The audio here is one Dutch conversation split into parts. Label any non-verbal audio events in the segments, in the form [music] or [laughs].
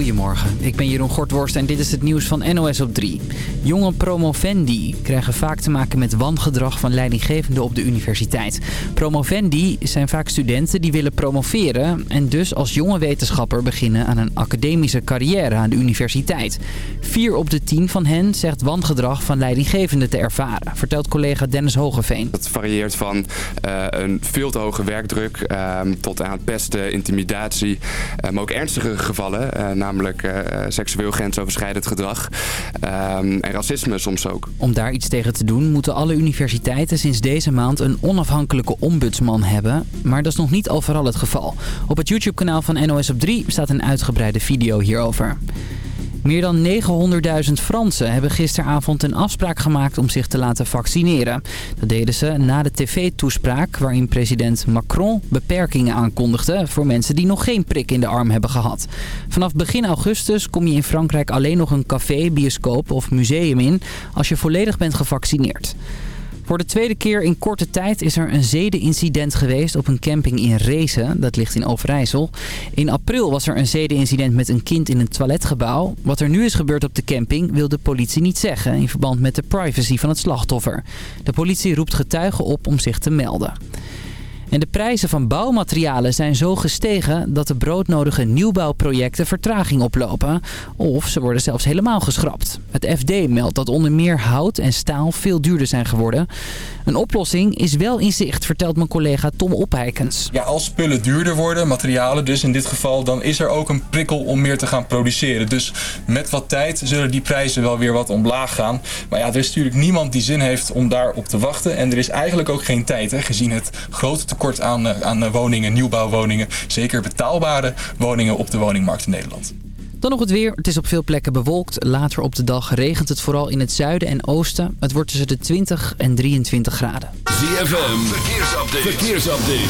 Goedemorgen, ik ben Jeroen Gortworst en dit is het nieuws van NOS op 3. Jonge promovendi krijgen vaak te maken met wangedrag van leidinggevenden op de universiteit. Promovendi zijn vaak studenten die willen promoveren en dus als jonge wetenschapper beginnen aan een academische carrière aan de universiteit. Vier op de tien van hen zegt wangedrag van leidinggevenden te ervaren, vertelt collega Dennis Hogeveen. Het varieert van uh, een veel te hoge werkdruk uh, tot aan pesten, intimidatie, maar ook ernstige gevallen, uh, namelijk uh, seksueel grensoverschrijdend gedrag um, en racisme soms ook. Om daar iets tegen te doen moeten alle universiteiten sinds deze maand een onafhankelijke ombudsman hebben. Maar dat is nog niet overal het geval. Op het YouTube-kanaal van NOS op 3 staat een uitgebreide video hierover. Meer dan 900.000 Fransen hebben gisteravond een afspraak gemaakt om zich te laten vaccineren. Dat deden ze na de tv-toespraak waarin president Macron beperkingen aankondigde voor mensen die nog geen prik in de arm hebben gehad. Vanaf begin augustus kom je in Frankrijk alleen nog een café, bioscoop of museum in als je volledig bent gevaccineerd. Voor de tweede keer in korte tijd is er een zedenincident geweest op een camping in Rezen. Dat ligt in Overijssel. In april was er een zedenincident met een kind in een toiletgebouw. Wat er nu is gebeurd op de camping wil de politie niet zeggen... in verband met de privacy van het slachtoffer. De politie roept getuigen op om zich te melden. En de prijzen van bouwmaterialen zijn zo gestegen dat de broodnodige nieuwbouwprojecten vertraging oplopen. Of ze worden zelfs helemaal geschrapt. Het FD meldt dat onder meer hout en staal veel duurder zijn geworden. Een oplossing is wel in zicht, vertelt mijn collega Tom Opheikens. Ja, als spullen duurder worden, materialen dus in dit geval, dan is er ook een prikkel om meer te gaan produceren. Dus met wat tijd zullen die prijzen wel weer wat omlaag gaan. Maar ja, er is natuurlijk niemand die zin heeft om daarop te wachten. En er is eigenlijk ook geen tijd, hè, gezien het grote tekort aan, aan woningen, nieuwbouwwoningen. Zeker betaalbare woningen op de woningmarkt in Nederland. Dan nog het weer. Het is op veel plekken bewolkt. Later op de dag regent het vooral in het zuiden en oosten. Het wordt tussen de 20 en 23 graden. ZFM, verkeersupdate. verkeersupdate.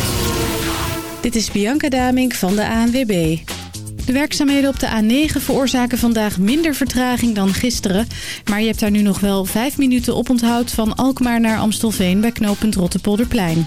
Dit is Bianca Damink van de ANWB. De werkzaamheden op de A9 veroorzaken vandaag minder vertraging dan gisteren. Maar je hebt daar nu nog wel 5 minuten op onthoud van Alkmaar naar Amstelveen bij knooppunt Rottepolderplein.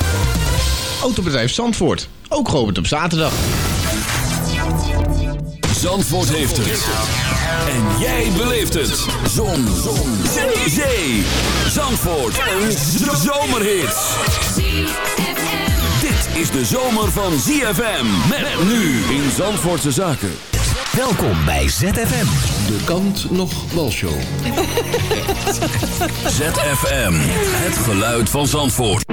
Autobedrijf Zandvoort, ook geopend op zaterdag. Zandvoort heeft het. En jij beleeft het. Zon. Zon. Zee. Zee. Zandvoort. Een zomerhit. Dit is de zomer van ZFM. Met nu in Zandvoortse Zaken. Welkom bij ZFM. De kant nog walshow. [laughs] ZFM. Het geluid van Zandvoort.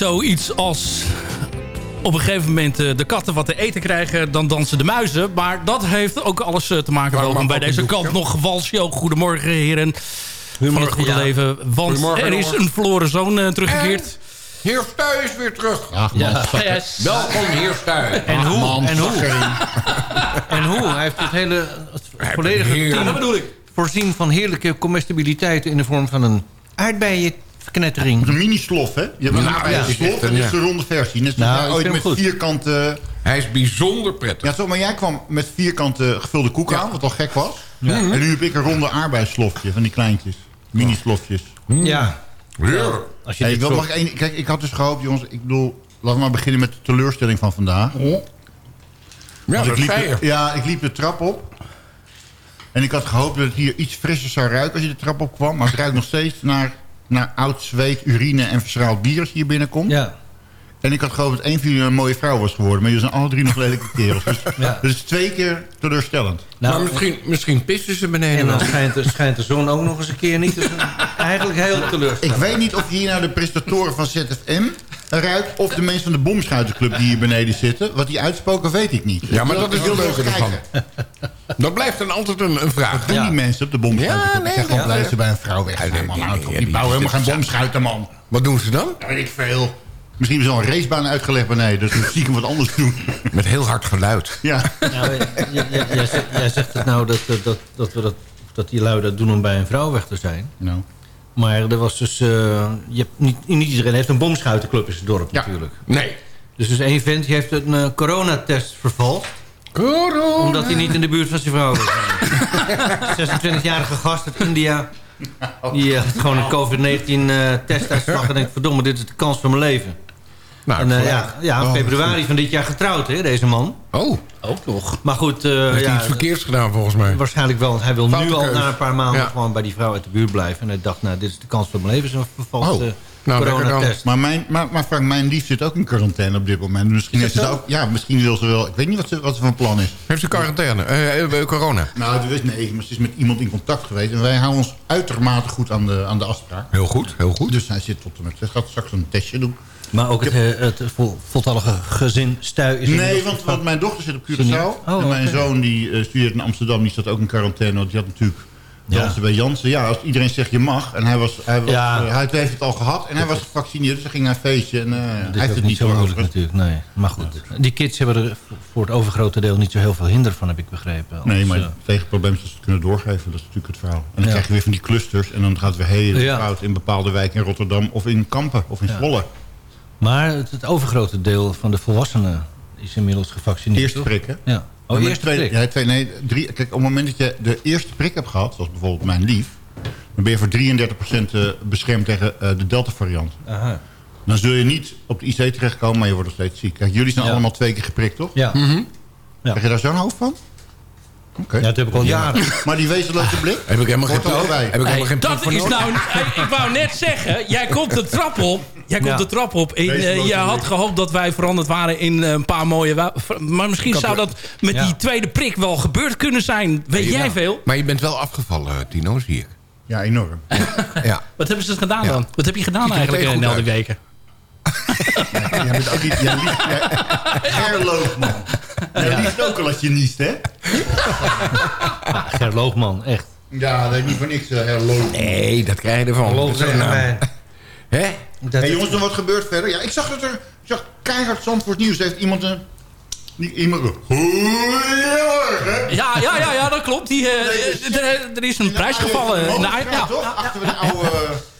Zoiets als... Op een gegeven moment eh, de katten wat te eten krijgen, dan dansen de muizen. Maar dat heeft ook alles eh, te maken Waarom welkom bij deze kant nog Walshow. Goedemorgen heren van het goede ja. leven. Want Goedemorgen, er is een verloren zoon eh, teruggekeerd. Heer Stuy is weer terug. Ach man, Ja, yes. Welkom, heer Stuy. En hoe? man, en hoe? [laughs] En hoe? Hij heeft het hele het volledige team Dat bedoel ik. voorzien van heerlijke comestibiliteit in de vorm van een aardbeienverknettering. Een mini-slof, hè? Je hebt een Nou, ja. slof en dit is de ronde versie. Net zoals Nou, ooit met goed. vierkante... Hij is bijzonder prettig. Ja, toch, maar jij kwam met vierkante gevulde koek aan, wat al gek was. En nu heb ik een ronde aardbeienslofje van die kleintjes. Mini-slofjes. Ja. Heerlijk. Als je Hey, dit ik wil, mag ik één- kijk, ik had dus gehoopt, jongens, ik bedoel... Laten we maar beginnen met de teleurstelling van vandaag. Ja, Want dat ik liep, zei je. de- ja, ik liep de trap op. En ik had gehoopt dat het hier iets frisser zou ruiken als je de trap op kwam. Maar het ruikt nog steeds naar, naar oud zweet, urine en verschraald bier als je hier binnenkomt. Ja. En ik had gehoopt dat één van jullie een mooie vrouw was geworden. Maar jullie zijn alle drie nog lelijke [laughs] kerels. Dus Ja. dat is twee keer teleurstellend. Nou, maar misschien, misschien pissen ze beneden en dan schijnt, de- schijnt de zon ook nog eens een keer niet. Dus [laughs] eigenlijk heel Ik teleurstellend. weet niet of je hier naar de presentatoren van ZFM of de mensen van de Bomschuitenclub die hier beneden zitten. Wat die uitspoken, weet ik niet. Ja, maar dat is leuke wel ervan. Dat blijft dan altijd een, een vraag. Wat doen Ja. die mensen op de Bomschuitenclub? Ja, ik nee, zeg gewoon ja, blij dat ja. ze bij een vrouw weg Ja, nee, zijn. man. nee, die die bouwen helemaal geen bomschuiten, man. Wat doen ze dan? Ja, weet ik veel. Misschien hebben ze al een racebaan uitgelegd beneden. Dus dan zie ik hem wat anders doen. Met heel hard geluid. Ja. Nou, jij, jij- jij zegt- het nou dat, dat, dat, dat, we dat, dat die lui dat doen om bij een vrouw weg te zijn. Nou. Maar er was dus... eh, je hebt niet, niet iedereen heeft een bomschuitenclub in zijn dorp Ja. natuurlijk. Nee. Dus dus één vent die heeft een eh, coronatest vervalst. Corona. Omdat hij niet in de buurt van zijn vrouw [laughs] zijn. 26-jarige gast uit India. Die eh, had gewoon een COVID-19-testuitslag. en denkt, verdomme, dit is de kans van mijn leven. Nou, En eh, ja, ja, Oh, februari van dit jaar getrouwd, hè, deze man. Oh, Ook nog. Maar goed, eh, heeft hij ja, iets verkeerds gedaan volgens mij. waarschijnlijk wel. Want hij wil Foute nu al na een paar maanden Ja. gewoon bij die vrouw uit de buurt blijven. En hij dacht, nou, dit is de kans van mijn leven. Zo'n vervalste Oh. Nou, lekker coronatest. Maar, mijn, maar, maar Frank, mijn lief zit ook in quarantaine op dit moment. Misschien heeft ze ook, ja, misschien wil ze wel. Ik weet niet wat ze, wat ze van plan is. Heeft ze quarantaine? Eh, eh, corona? Nou, dat is nee, maar ze is met iemand in contact geweest. En wij houden ons uitermate goed aan de, aan de afspraak. Heel goed, heel goed. Dus hij zit tot en met. Ze gaat straks een testje doen. Maar ook het, eh, het vol, voltallige gezin Stuy is Nee, want, want mijn dochter zit op? Curaçao. Oh, en mijn zoon die eh, studeert in Amsterdam. Die zat ook in quarantaine. Want die had natuurlijk Ja. dansen bij Jansen. Ja, als iedereen zegt je mag. En hij, was, hij, was, Ja. eh, hij heeft het al gehad. En hij was gevaccineerd. Dus hij ging naar een feestje. En eh, hij heeft het niet zo moeilijk natuurlijk, nee. Maar goed, die kids hebben er voor het overgrote deel niet zo heel veel hinder van, heb ik begrepen. Nee, maar het tegenprobleem is dat ze het kunnen doorgeven. Dat is natuurlijk het verhaal. En dan krijg je weer van die clusters. En dan gaat het weer heel fout in bepaalde wijken in Rotterdam. Of in Kampen. Of in. Zwolle. Maar het, het overgrote deel van de volwassenen is inmiddels gevaccineerd. Eerste prik, hè? Ja. Oh, Maar eerste tweede, prik. Ja, twee, nee, drie, kijk, op het moment dat je de eerste prik hebt gehad... zoals bijvoorbeeld mijn lief... dan ben je voor 33% eh, beschermd tegen eh, de Delta-variant. Aha. Dan zul je niet op de IC terechtkomen, maar je wordt nog steeds ziek. Kijk, jullie zijn Ja. allemaal twee keer geprikt, toch? Ja. Mhm. Krijg je daar zo'n hoofd van? Oké. ja, dat heb ik al jaren. [laughs] Maar die wezenloze blik... Heb ik helemaal geen, heb ik helemaal Hey, geen dat is nou... Ik wou net zeggen, jij komt de trap op. Jij komt Ja. de trap op. En, Deze eh, je had gehoopt dat wij veranderd waren in eh, een paar mooie... Maar misschien zou dat met Ja. die tweede prik wel gebeurd kunnen zijn. Weet jij Ja. veel? Maar je bent wel afgevallen, Tino, zie ik. Ja, enorm. [laughs] Ja. Wat hebben ze gedaan Ja. dan? Wat heb je gedaan Ziet eigenlijk in uit. weken? Jij bent ook niet... Jij liegt, jij, [laughs] Gerloog, man. Jij liegt ook al als je niest, hè? Ja, Ger Loogman, echt. Ja, dat is niet voor niks, uh, Herloog. Nee, dat krijg je ervan. Mij. Hè? Dat Hey, jongens, dan wat gebeurt verder? Ja, ik zag dat er... Ik zag keihard Zandvoort Nieuws. Heeft iemand een... Iemand... Ja, ja, ja, ja, dat klopt. Die, eh, Nee, er- er is een prijs gevallen. Nou, ja, ja. toch? Achter de oude...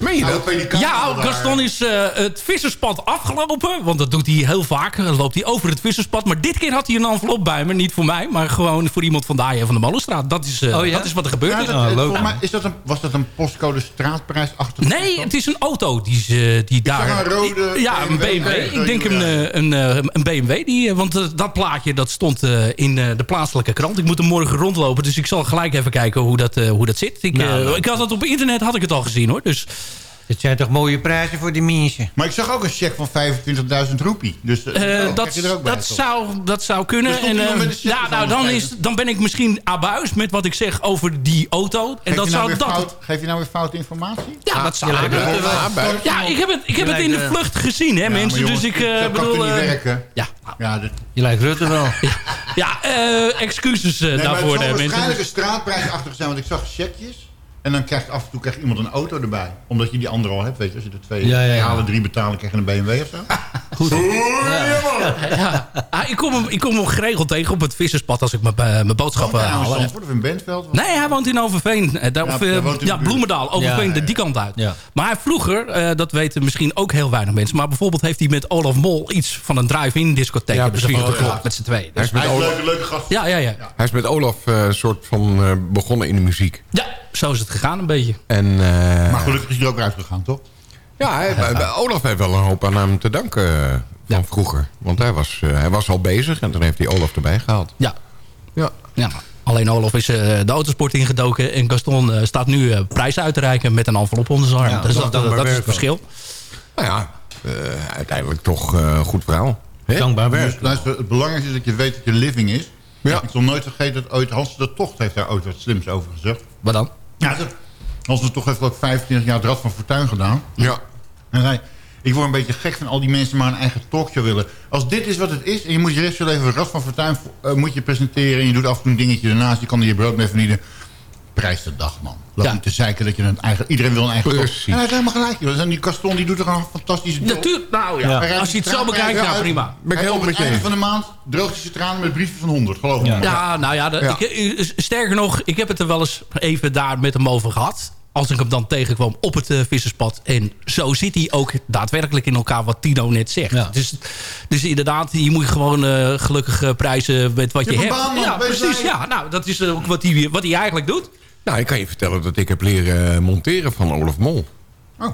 Meen je oude dat? Ja, daar. Gaston is eh, het visserspad afgelopen. Want dat doet hij heel vaak. Dan loopt hij over het visserspad. Maar dit keer had hij een envelop bij me. Niet voor mij, maar gewoon voor iemand van daar van de Molenstraat. Dat is, eh, Oh ja? dat is wat er gebeurd Ja, is. dat, Ah, mij is dat een, was dat een postcode straatprijs achter? Nee, het is een auto die, ze- die daar... een rode die- ja, een BMW. BMW. Ik denk een, eh, een, eh, een BMW. Die, eh, want eh, dat plaatje dat stond eh, in eh, de plaatselijke krant. Ik moet hem morgen rondlopen. Dus ik zal gelijk even kijken hoe dat, eh, hoe dat zit. Ik, Nou, eh, leuk. ik had het op internet had ik het al gezien hoor. Dus Het zijn toch mooie prijzen voor die mensen. Maar ik zag ook een cheque van 25.000 roepie. Dus oh, dat, er bij, dat, zou, dat zou kunnen. Stond En, eh, ja, nou, dan, is, dan ben ik misschien abuis met wat ik zeg over die auto. En Geef dat je, nou zou weer dat. fout, geef je nou weer foute informatie? Ja, dat zou Ja, buik. Ja, ik heb het, ik heb het in de vlucht gezien, hè, Ja, mensen. jongens, dus ik eh, kan bedoel... werken? ja, Ja, Je lijkt Rutte wel. [laughs] ja eh, excuses eh, nee, maar het daarvoor, zal mensen. waarschijnlijk een straatprijsachtig zijn. Want ik zag checkjes. En dan krijgt af en toe krijgt iemand een auto erbij. Omdat je die andere al hebt. Weet je, als je er twee Ja, ja, ja. halen, drie betalen, krijg je een BMW of zo. [laughs] Goed. Ja. Ah, ik, kom hem, ik kom hem geregeld tegen op het visserspad als ik mijn, eh, mijn boodschappen Woont hij nou in haal. Zandvoort of in Bentveld? Nee, hij woont in Overveen. Eh, daar- Ja, of, hij eh, woont ja, de. Bloemendaal. Overveen, Ja, ja, de ja. die kant uit. Ja. Maar hij vroeger, eh, dat weten misschien ook heel weinig mensen... maar bijvoorbeeld heeft hij met Olaf Mol iets van een drive-in discotheek... Ja, precies, gemaakt met z'n tweeën. Hij Dus, is met Hij is Olaf, leuke, leuke gast. ja, ja, ja, hij is met Olaf eh, soort van eh, begonnen in de muziek. ja, zo is het gegaan een beetje. En, eh, Maar gelukkig is hij er ook uitgegaan, toch? Ja, hij, bij- Olaf heeft wel een hoop aan hem te danken eh, van vroeger. Want hij was, eh, hij was al bezig en toen heeft hij Olaf erbij gehaald. Ja. Ja. ja. Alleen Olaf is eh, de autosport ingedoken... en Gaston eh, staat nu eh, prijzen uit te reiken met een envelop onder zijn arm. Ja, dus dat dat, is dat, dankbaar is het verschil. Nou ja, eh, uiteindelijk toch eh, goed verhaal. Hè? Dankbaar Dus, werk. luister, het belangrijkste is dat je weet dat je living is. Ja. Ik zal nooit vergeten dat ooit Hans de Tocht heeft daar ooit wat slims over gezegd. Wat dan? Ja, dat, Hans de Tocht heeft ook 25 jaar het Rad van Fortuin gedaan. Ja. En hij, ik word een beetje gek van al die mensen maar een eigen talkshow willen. Als dit is wat het is en je moet je rest van je leven het Rad van Fortuin eh, moet je presenteren... en je doet af en toe een dingetje ernaast, je kan er je brood mee verdienen... Prijs de dag, man. Loop Ja. niet te zeiken dat je een eigen... Iedereen wil een eigen. Precies. En hij heeft helemaal gelijk. En die Caston die doet er een fantastische job. Natuurlijk, nou ja, als je het zo bekijkt, ja prima. Ben ik helemaal op met het je einde van de maand droogt hij zijn tranen met brieven van 100, geloof me. Ja. Ja, nou ja, dat- Ja. Ik, eh, sterker nog, ik heb het er wel eens even daar met hem over gehad. Als ik hem dan tegenkwam op het eh, visserspad. En zo zit hij ook daadwerkelijk in elkaar wat Tino net zegt. Ja. Dus, dus inderdaad, je moet gewoon eh, gelukkig eh, prijzen met wat je, Je hebt baan, ja, precies. Ja, nou, dat is ook wat hij, wat hij eigenlijk doet. Nou, ik kan je vertellen dat ik heb leren eh, monteren van Olaf Mol. Oh,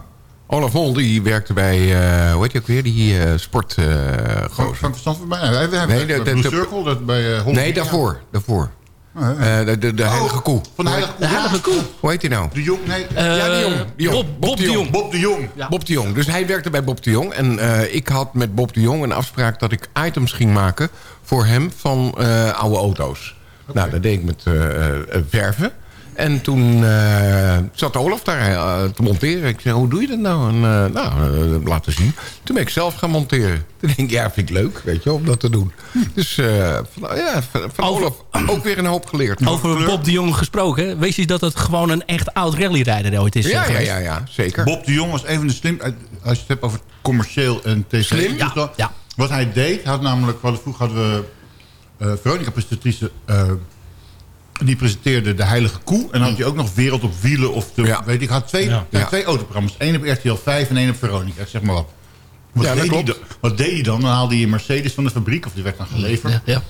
Olaf Mol die werkte bij, eh hoe heet je ook weer, die eh sport eh, Frank gozer. van Verstand hij- hij- Nee, bij de- de- de- Circle, dat bij uh, Nee, daarvoor. daarvoor. Oh. Eh, de, de, de heilige koe. Van de Heilige Koe. De heilige koe. Hoe heet hij nou? De Jong, nee. Eh, ja, die jong. Bob, Bob de Jong. Bob de Jong. Bob de Jong. Dus hij werkte bij Bob de Jong. En eh, ik had met Bob de Jong een afspraak dat ik items ging maken... voor hem van eh, oude auto's. Nou, dat deed ik met eh, eh, verven. En toen eh, zat Olaf daar eh, te monteren. Ik zei, hoe doe je dat nou? En, eh, nou, laten zien. Toen ben ik zelf gaan monteren. [laughs] Toen denk ik, ja, vind ik leuk, weet je, om dat te doen. Dus eh, van, ja, van, Over- Olaf ook weer een hoop geleerd. Over Bob de Jong gesproken. Weet je dat het gewoon een echt oud rallyrijder ooit is? Ja, ja, ja, ja, zeker. Bob de Jong was een van de slim... Als je het hebt over commercieel en tv. Slim? Ja, dus. Wat hij deed, had namelijk... Vroeger hadden we eh Veronica presentatrice... die presenteerde De Heilige Koe. En dan had je ook nog Wereld op Wielen. Of de, Ja. weet ik, had twee, Ja. ja. Twee autoprogramma's. Eén op RTL 5 en één op Veronica. Zeg maar wat. Wat, Ja, dat deed hij klopt. dan, wat deed hij dan? Dan haalde hij een Mercedes van de fabriek. Of die werd dan geleverd. Ja, ja.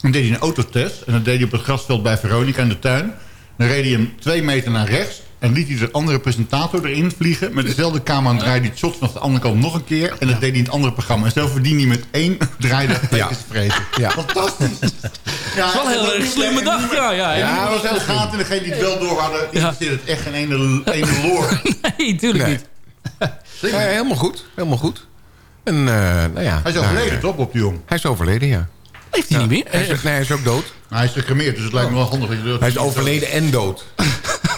Dan deed hij een autotest. En dan deed hij op het grasveld bij Veronica in de tuin. Dan reed hij hem twee meter naar rechts. En liet hij de andere presentator erin vliegen. Met dezelfde camera en draaide hij het shot vanaf de andere kant nog een keer. En dat deed hij in het andere programma. En zo verdiende hij met één draaidag tegen te vreten. Ja. Fantastisch. Ja, Dat is wel een heel erg slimme dag. Ja, ja, ja. Ja, dat was heel gaten. En degene die het wel door hadden, interesseerde het echt geen ene, ene loor. [laughs] Nee, tuurlijk Nee. niet. Ja, helemaal goed, helemaal goed. En, eh, nou ja, Hij is nou, overleden, eh, toch, op die jong? Hij is overleden, ja. Heeft hij niet meer? Hij is, nee, hij is ook dood. Hij is gecremeerd, dus het lijkt me wel handig. dat je dat- Hij is overleden en dood. [laughs]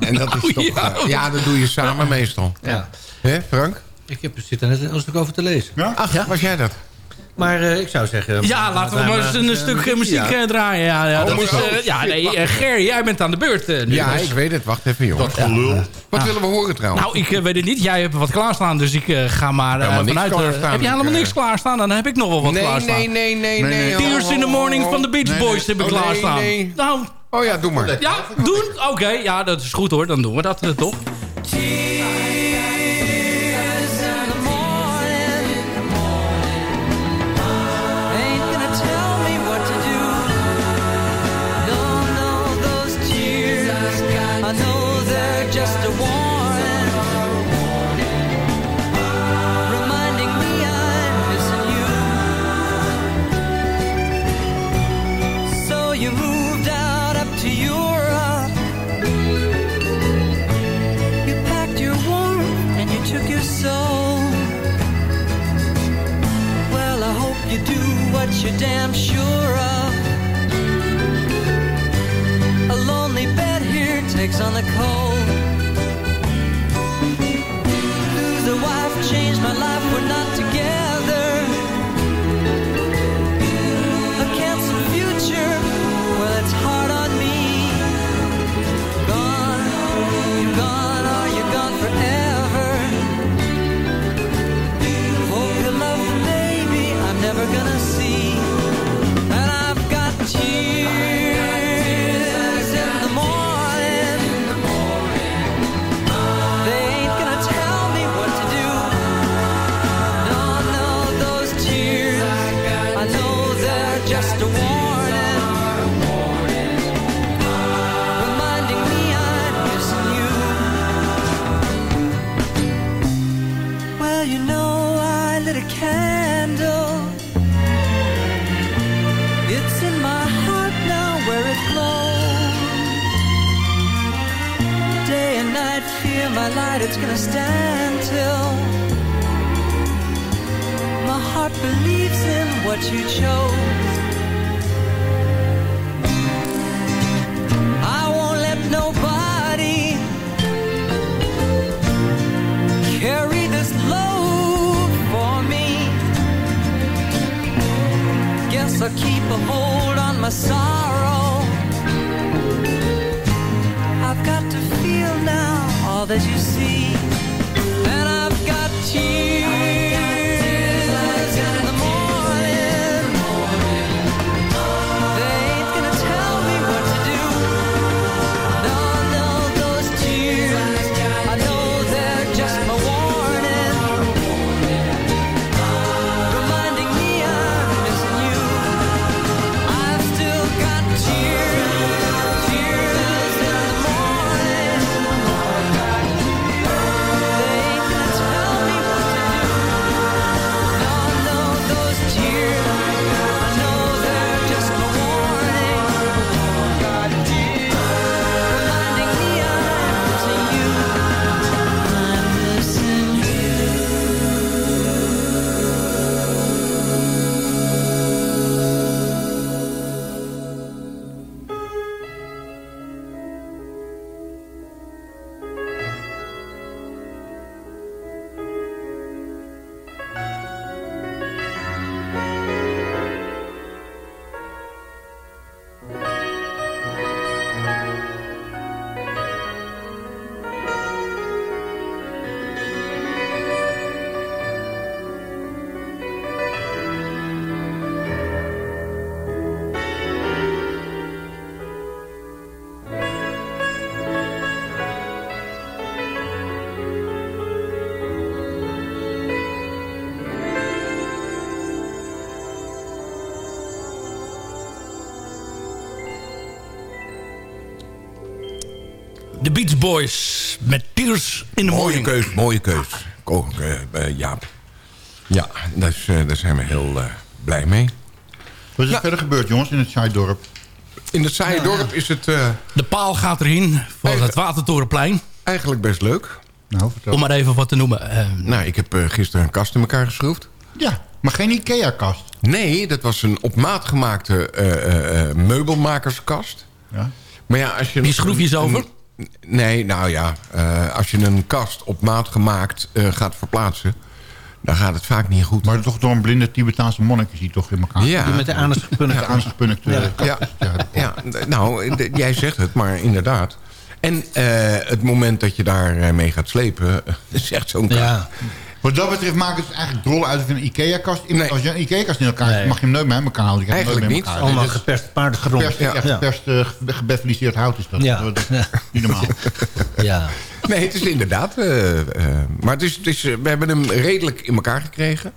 En dat is Oh, toch... ja. eh, ja, dat doe je samen meestal. Ja. Hè, Frank? Ik heb, zit er net een stuk over te lezen. Ja? Ach, was jij dat? Maar eh, ik zou zeggen... Ja, laten we maar eens een stuk eh, muziek eh, draaien. Ja, ja, Oh, dat is, eh, ja nee, Ger, jij bent aan de beurt eh, nu. Ja, Dus- ik weet het. Wacht even, jongen. Dat gelul. Wat willen we horen trouwens? Nou, ik weet het niet. Jij hebt wat klaarstaan, dus ik eh, ga maar eh, vanuit... heb je helemaal Ik, niks klaarstaan? Dan heb ik nog wel wat nee, klaarstaan. nee, nee, nee, Nee, nee. nee. Tears in the Morning van de Beach Nee, Boys heb ik Oh, klaarstaan. Nou, Oh ja, doe maar. ja, doen? Oké, ja, dat is goed hoor. Dan doen we dat toch. Cold. It's gonna stand till my heart believes in what you chose. I won't let nobody carry this load for me. Guess I'll keep a hold on my sorrow. All that you see. And I've got tears Boys met Tears in the Mooie Morning. keus, mooie keus. Ook, Jaap. Ja, daar, is, eh, daar zijn we heel eh, blij mee. Wat is er verder gebeurd, jongens, in het Saaidorp? In het saaie dorp is het... eh, De paal gaat erin voor het Watertorenplein. Eigenlijk best leuk. Nou, vertel. Om maar even wat te noemen. Eh, Nou, ik heb eh, gisteren een kast in elkaar geschroefd. Ja, maar geen Ikea-kast. Nee, dat was een op maat gemaakte eh, eh, eh, meubelmakerskast. Ja. Maar ja, als je... Die schroefjes een- over? Nee, nou ja. eh, als je een kast op maat gemaakt eh, gaat verplaatsen... dan gaat het vaak niet goed. Maar toch door een blinde Tibetaanse monnik is die toch in elkaar. Ja. Die met de anus aangespunnikte Ja. Ja. Ja, nou, jij zegt het, maar inderdaad. En eh, het moment dat je daar eh, mee gaat slepen... [laughs] is echt zo'n kast. Ja. Wat dat betreft maakt het eigenlijk drollen uit je een Ikea-kast... Nee. Als je een Ikea-kast in elkaar Nee. zet, mag je hem nooit aan elkaar gaat Eigenlijk niet. elkaar. Allemaal Nee, geperst paardengrond. dat Geperst, echt geperst, ge- gebefeliceerd hout is dat. Ja. Dat is Ja. Niet normaal. [laughs] Ja. Nee, het is inderdaad... eh, eh, maar het is, het is, eh, we hebben hem redelijk in elkaar gekregen.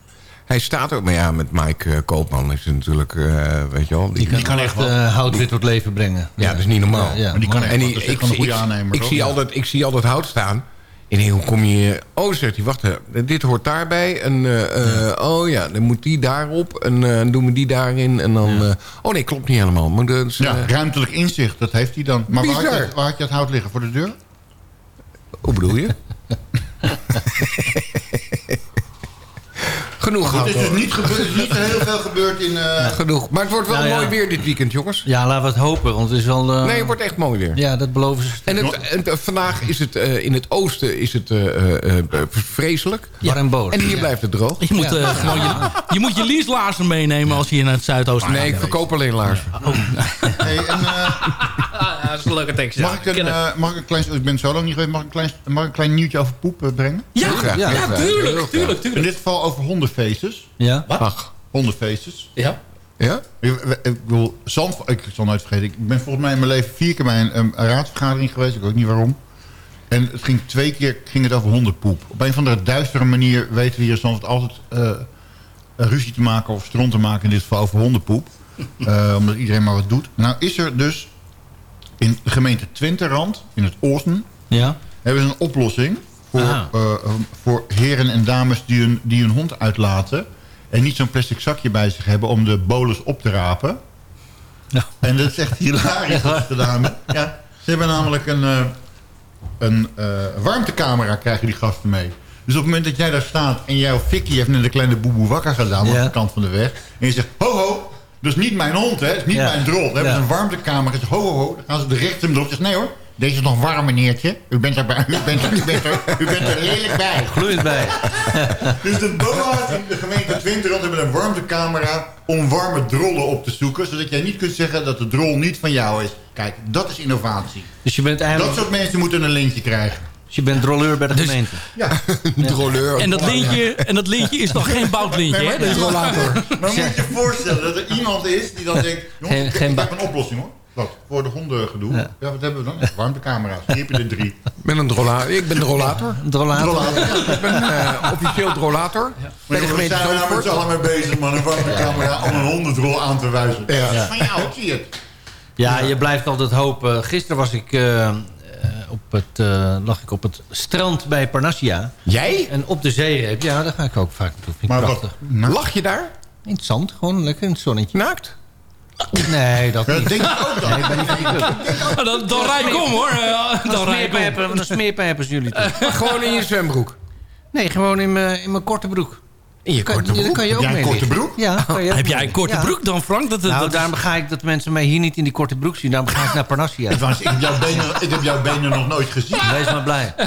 Hij staat ook... Maar ja, met Mike Koopman is het natuurlijk... eh, weet je wel... Die kan, kan echt eh, hout weer tot leven brengen. Ja, dat is niet normaal. Ja, ja. Maar die kan echt En die, Dat is echt ik, ik, goede aannemer. ik, zie Ja. altijd, ik zie altijd hout staan. En ik, hoe kom je... Oh, zegt hij, wacht. Dit hoort daarbij. En, eh, eh, oh ja, dan moet die daarop. En dan doen we die daarin. En dan... oh nee, klopt niet helemaal. Maar is, Ja, ruimtelijk inzicht, dat heeft hij dan. Maar waar had, je, waar had je het hout liggen? Voor de deur? hoe bedoel je? [laughs] Genoeg Genoeg Het is dus niet, gebeurd, is niet zo heel veel gebeurd in... eh, Genoeg. Maar het wordt wel Nou ja. mooi weer dit weekend, jongens. Ja, laten we het hopen, want het is wel... eh, Nee, het wordt echt mooi weer. Ja, dat beloven ze. En, het, en vandaag is het eh, in het oosten is het, eh, eh, eh, vreselijk. Bar en boos. En hier blijft het droog. Je moet, gewoon je, je moet je leaslaarzen meenemen als je naar het zuidoosten Nee, gaat. ik verkoop alleen laarzen. hey, en, eh, Ja, dat is een leuke tekst. mag, ik een, eh, mag ik een klein... Ik ben zo lang niet geweest. Mag ik een klein, mag ik een klein nieuwtje over poep brengen? Ja, ja, tuurlijk, graag. tuurlijk, In tuurlijk. dit geval over hondenfeestjes. Ja? Ach, Hondenfeestjes. Ja? ja? Ik, bedoel, ik zal nooit vergeten. Ik ben volgens mij in mijn leven vier keer bij een, een raadsvergadering geweest. Ik weet ook niet waarom. En het ging twee keer ging het over hondenpoep. Op een of andere duistere manier weten we hier soms altijd eh, ruzie te maken of stront te maken. In dit geval over hondenpoep. [laughs] Eh, omdat iedereen maar wat doet. Nou is er dus in de gemeente Twenterand, in het Oosten... Ja? hebben ze een oplossing voor, Ah. eh, voor heren en dames die hun, die hun hond uitlaten... en niet zo'n plastic zakje bij zich hebben om de bolus op te rapen. Ja. En dat is echt [laughs] hilarisch wat ze gedaan. Ja, ze hebben namelijk een, eh, een eh, warmtecamera krijgen die gasten mee. Dus op het moment dat jij daar staat en jouw fikkie heeft net een kleine boeboe wakker gedaan... Ja. op de kant van de weg, en je zegt, ho ho, dus niet mijn hond, hè, is niet Ja. mijn drol. Dan hebben Ja. een warmtecamera, ho ho ho, dan gaan ze de recht hem erop. Zeggen, nee hoor, deze is nog warm, meneertje. U bent er, bij, [laughs] u bent er, u bent er, u bent er heerlijk bij. Gloeiend bij. [laughs] Dus de BOA's in de gemeente Twinterland hebben een warmtecamera om warme drollen op te zoeken. Zodat jij niet kunt zeggen dat de drol niet van jou is. Kijk, dat is innovatie. Dus je bent Dat eigenlijk... soort mensen moeten een lintje krijgen. Dus je bent drolleur bij de gemeente. Ja, [laughs] Droleur. En dat lintje, en dat lintje is nog geen boutlintje, hè? Dus rollator. maar moet je je voorstellen dat er iemand is die dan denkt... Jongens, Geen- ik, geen ik ba- heb een oplossing hoor. Wat? Voor de hondengedoe. Ja. Ja. wat hebben we dan? Warmtecamera's. Hier heb je er drie. Met een drollator. Ik ben drolator. [laughs] Drollator. Ik ben eh, officieel Maar we gemeente zijn er nou met z'n allen mee bezig, man. Een warmtecamera om een hondendrol aan te wijzen. Ja. Dat is van jou, zie het. Ja, je blijft altijd hopen. Gisteren was ik, eh, eh, op het, eh, lag ik op het strand bij Parnassia. Jij? En op de zeereep. Ja, daar ga ik ook vaak naartoe. Vind ik Maar wat? prachtig. Nou, Lach je daar? In het zand, gewoon lekker in het zonnetje. Naakt? Nee, dat niet. denk ik ook dan. Nee, ik ben niet van die club. Ah, [laughs] dan, dan rij ik om, hoor. Dan rij ik dan jullie toch? [laughs] Gewoon in je zwembroek. Nee, gewoon in mijn in mijn korte broek. In je Kan, korte broek? kan je ook Heb jij mee een korte broek? Ja, kan je ook Heb jij een korte broek dan, Frank? Dat, dat, Nou, dat- daarom ga ik dat mensen mij hier niet in die korte broek zien. Daarom ga ik naar Parnassia. Ik, was- ik, heb jouw benen, ik heb jouw benen nog nooit gezien. Wees maar blij. [laughs]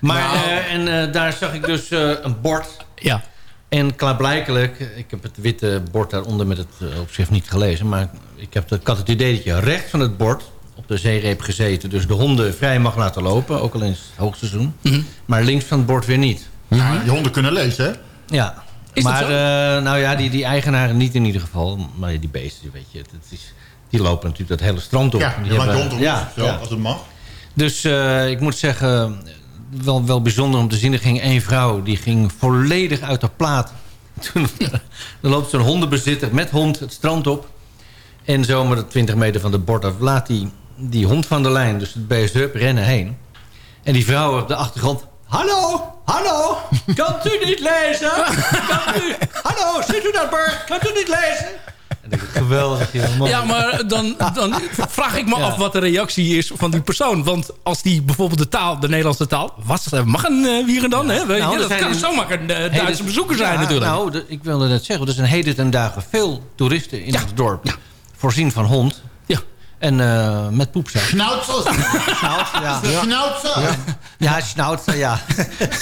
Maar, Nou. eh, en eh, daar zag ik dus eh, een bord. Ja. En klaarblijkelijk, ik heb het witte bord daaronder met het eh, op zich niet gelezen... maar ik, heb ik had het idee dat je rechts van het bord op de zeereep gezeten... dus de honden vrij mag laten lopen, ook al in het hoogseizoen. Mhm. Maar links van het bord weer niet. Ja, die honden kunnen lezen, hè? Ja. Is maar eh, nou ja, die, die eigenaren niet in ieder geval. Maar die beesten, weet je, het is, die lopen natuurlijk dat hele strand op. Ja, die je de hond ja, ja. als het mag. Dus eh, ik moet zeggen, wel, wel bijzonder om te zien. Er ging één vrouw, die ging volledig uit de plaat. [laughs] Toen dan loopt zo'n hondenbezitter met hond het strand op. En zo met de 20 meter van de bord af laat die, die hond van de lijn, dus het beest hup, rennen heen. En die vrouw op de achtergrond... Hallo, hallo, [laughs] kan u niet lezen? Kan u, hallo, ziet u dat bord? Kan u niet lezen? Ik, geweldig, joh, man. Ja, maar dan, dan vraag ik me Ja. af wat de reactie is van die persoon. Want als die bijvoorbeeld de taal, de Nederlandse taal... Wat mag een uh, wieren dan? hè? Nou, dat kan in- zomaar een eh, Heden- Duitse bezoeker zijn natuurlijk. Nou, ik wilde net zeggen, er zijn heden ten dagen veel toeristen in het dorp. Voorzien van hond. Ja. En eh, met poepzak. Schnauzer. Schnauzer, ja. Schnauzer. Ja, schnauzer, ja.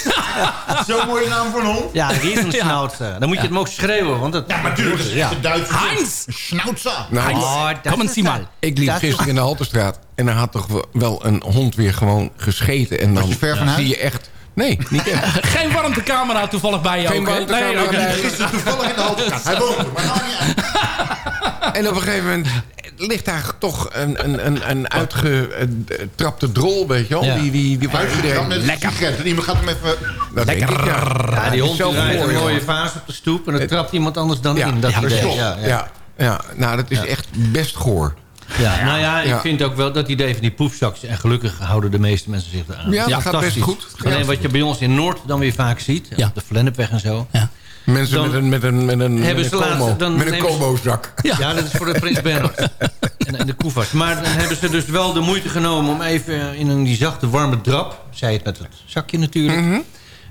[laughs] Zo'n mooie naam voor een hond. Ja, riesenschnauzer. Dan moet je het ook schreeuwen, want het... Ja, maar natuurlijk, dat is Ja. de Duitse. Heinz! Schnauzer. Nou, Oh, dat Kom eens is zien maar. ik liep is gisteren in de Halterstraat. En er had toch wel een hond weer gewoon gescheten. En dan je ver van zie je echt... Nee, niet echt. [laughs] Geen warmtecamera toevallig bij je Geen ook, hè? warmtecamera je. Gisteren toevallig in de hoofdstraat. Hij woont er, maar nou niet. En op een gegeven moment ligt daar toch een, een, een, een uitgetrapte drol, weet je wel. Ja. Die, die, die sigaret. En iemand gaat hem even... Dat denk ik, ja. Ja, die hond rijdt een mooie vaas op de stoep... en dan trapt iemand anders dan Ja, in. Dat ja, idee. Ja, ja. Ja, ja, nou dat is echt best goor. Ja, nou ja, ik Ja. vind ook wel dat idee van die poepzakjes... en gelukkig houden de meeste mensen zich eraan. Ja, dat gaat best goed. Alleen wat je bij ons in Noord dan weer vaak ziet... Ja. op de Flennepweg en zo... Ja. Mensen Dan met een, met een, met een, hebben met ze dan met een ze- como-zak. Ja. dat is voor de Prins Bernhard. [laughs] en, en de koevas. Maar dan hebben ze dus wel de moeite genomen... om even in een die zachte, warme drap... zij het met het zakje natuurlijk... Mhm.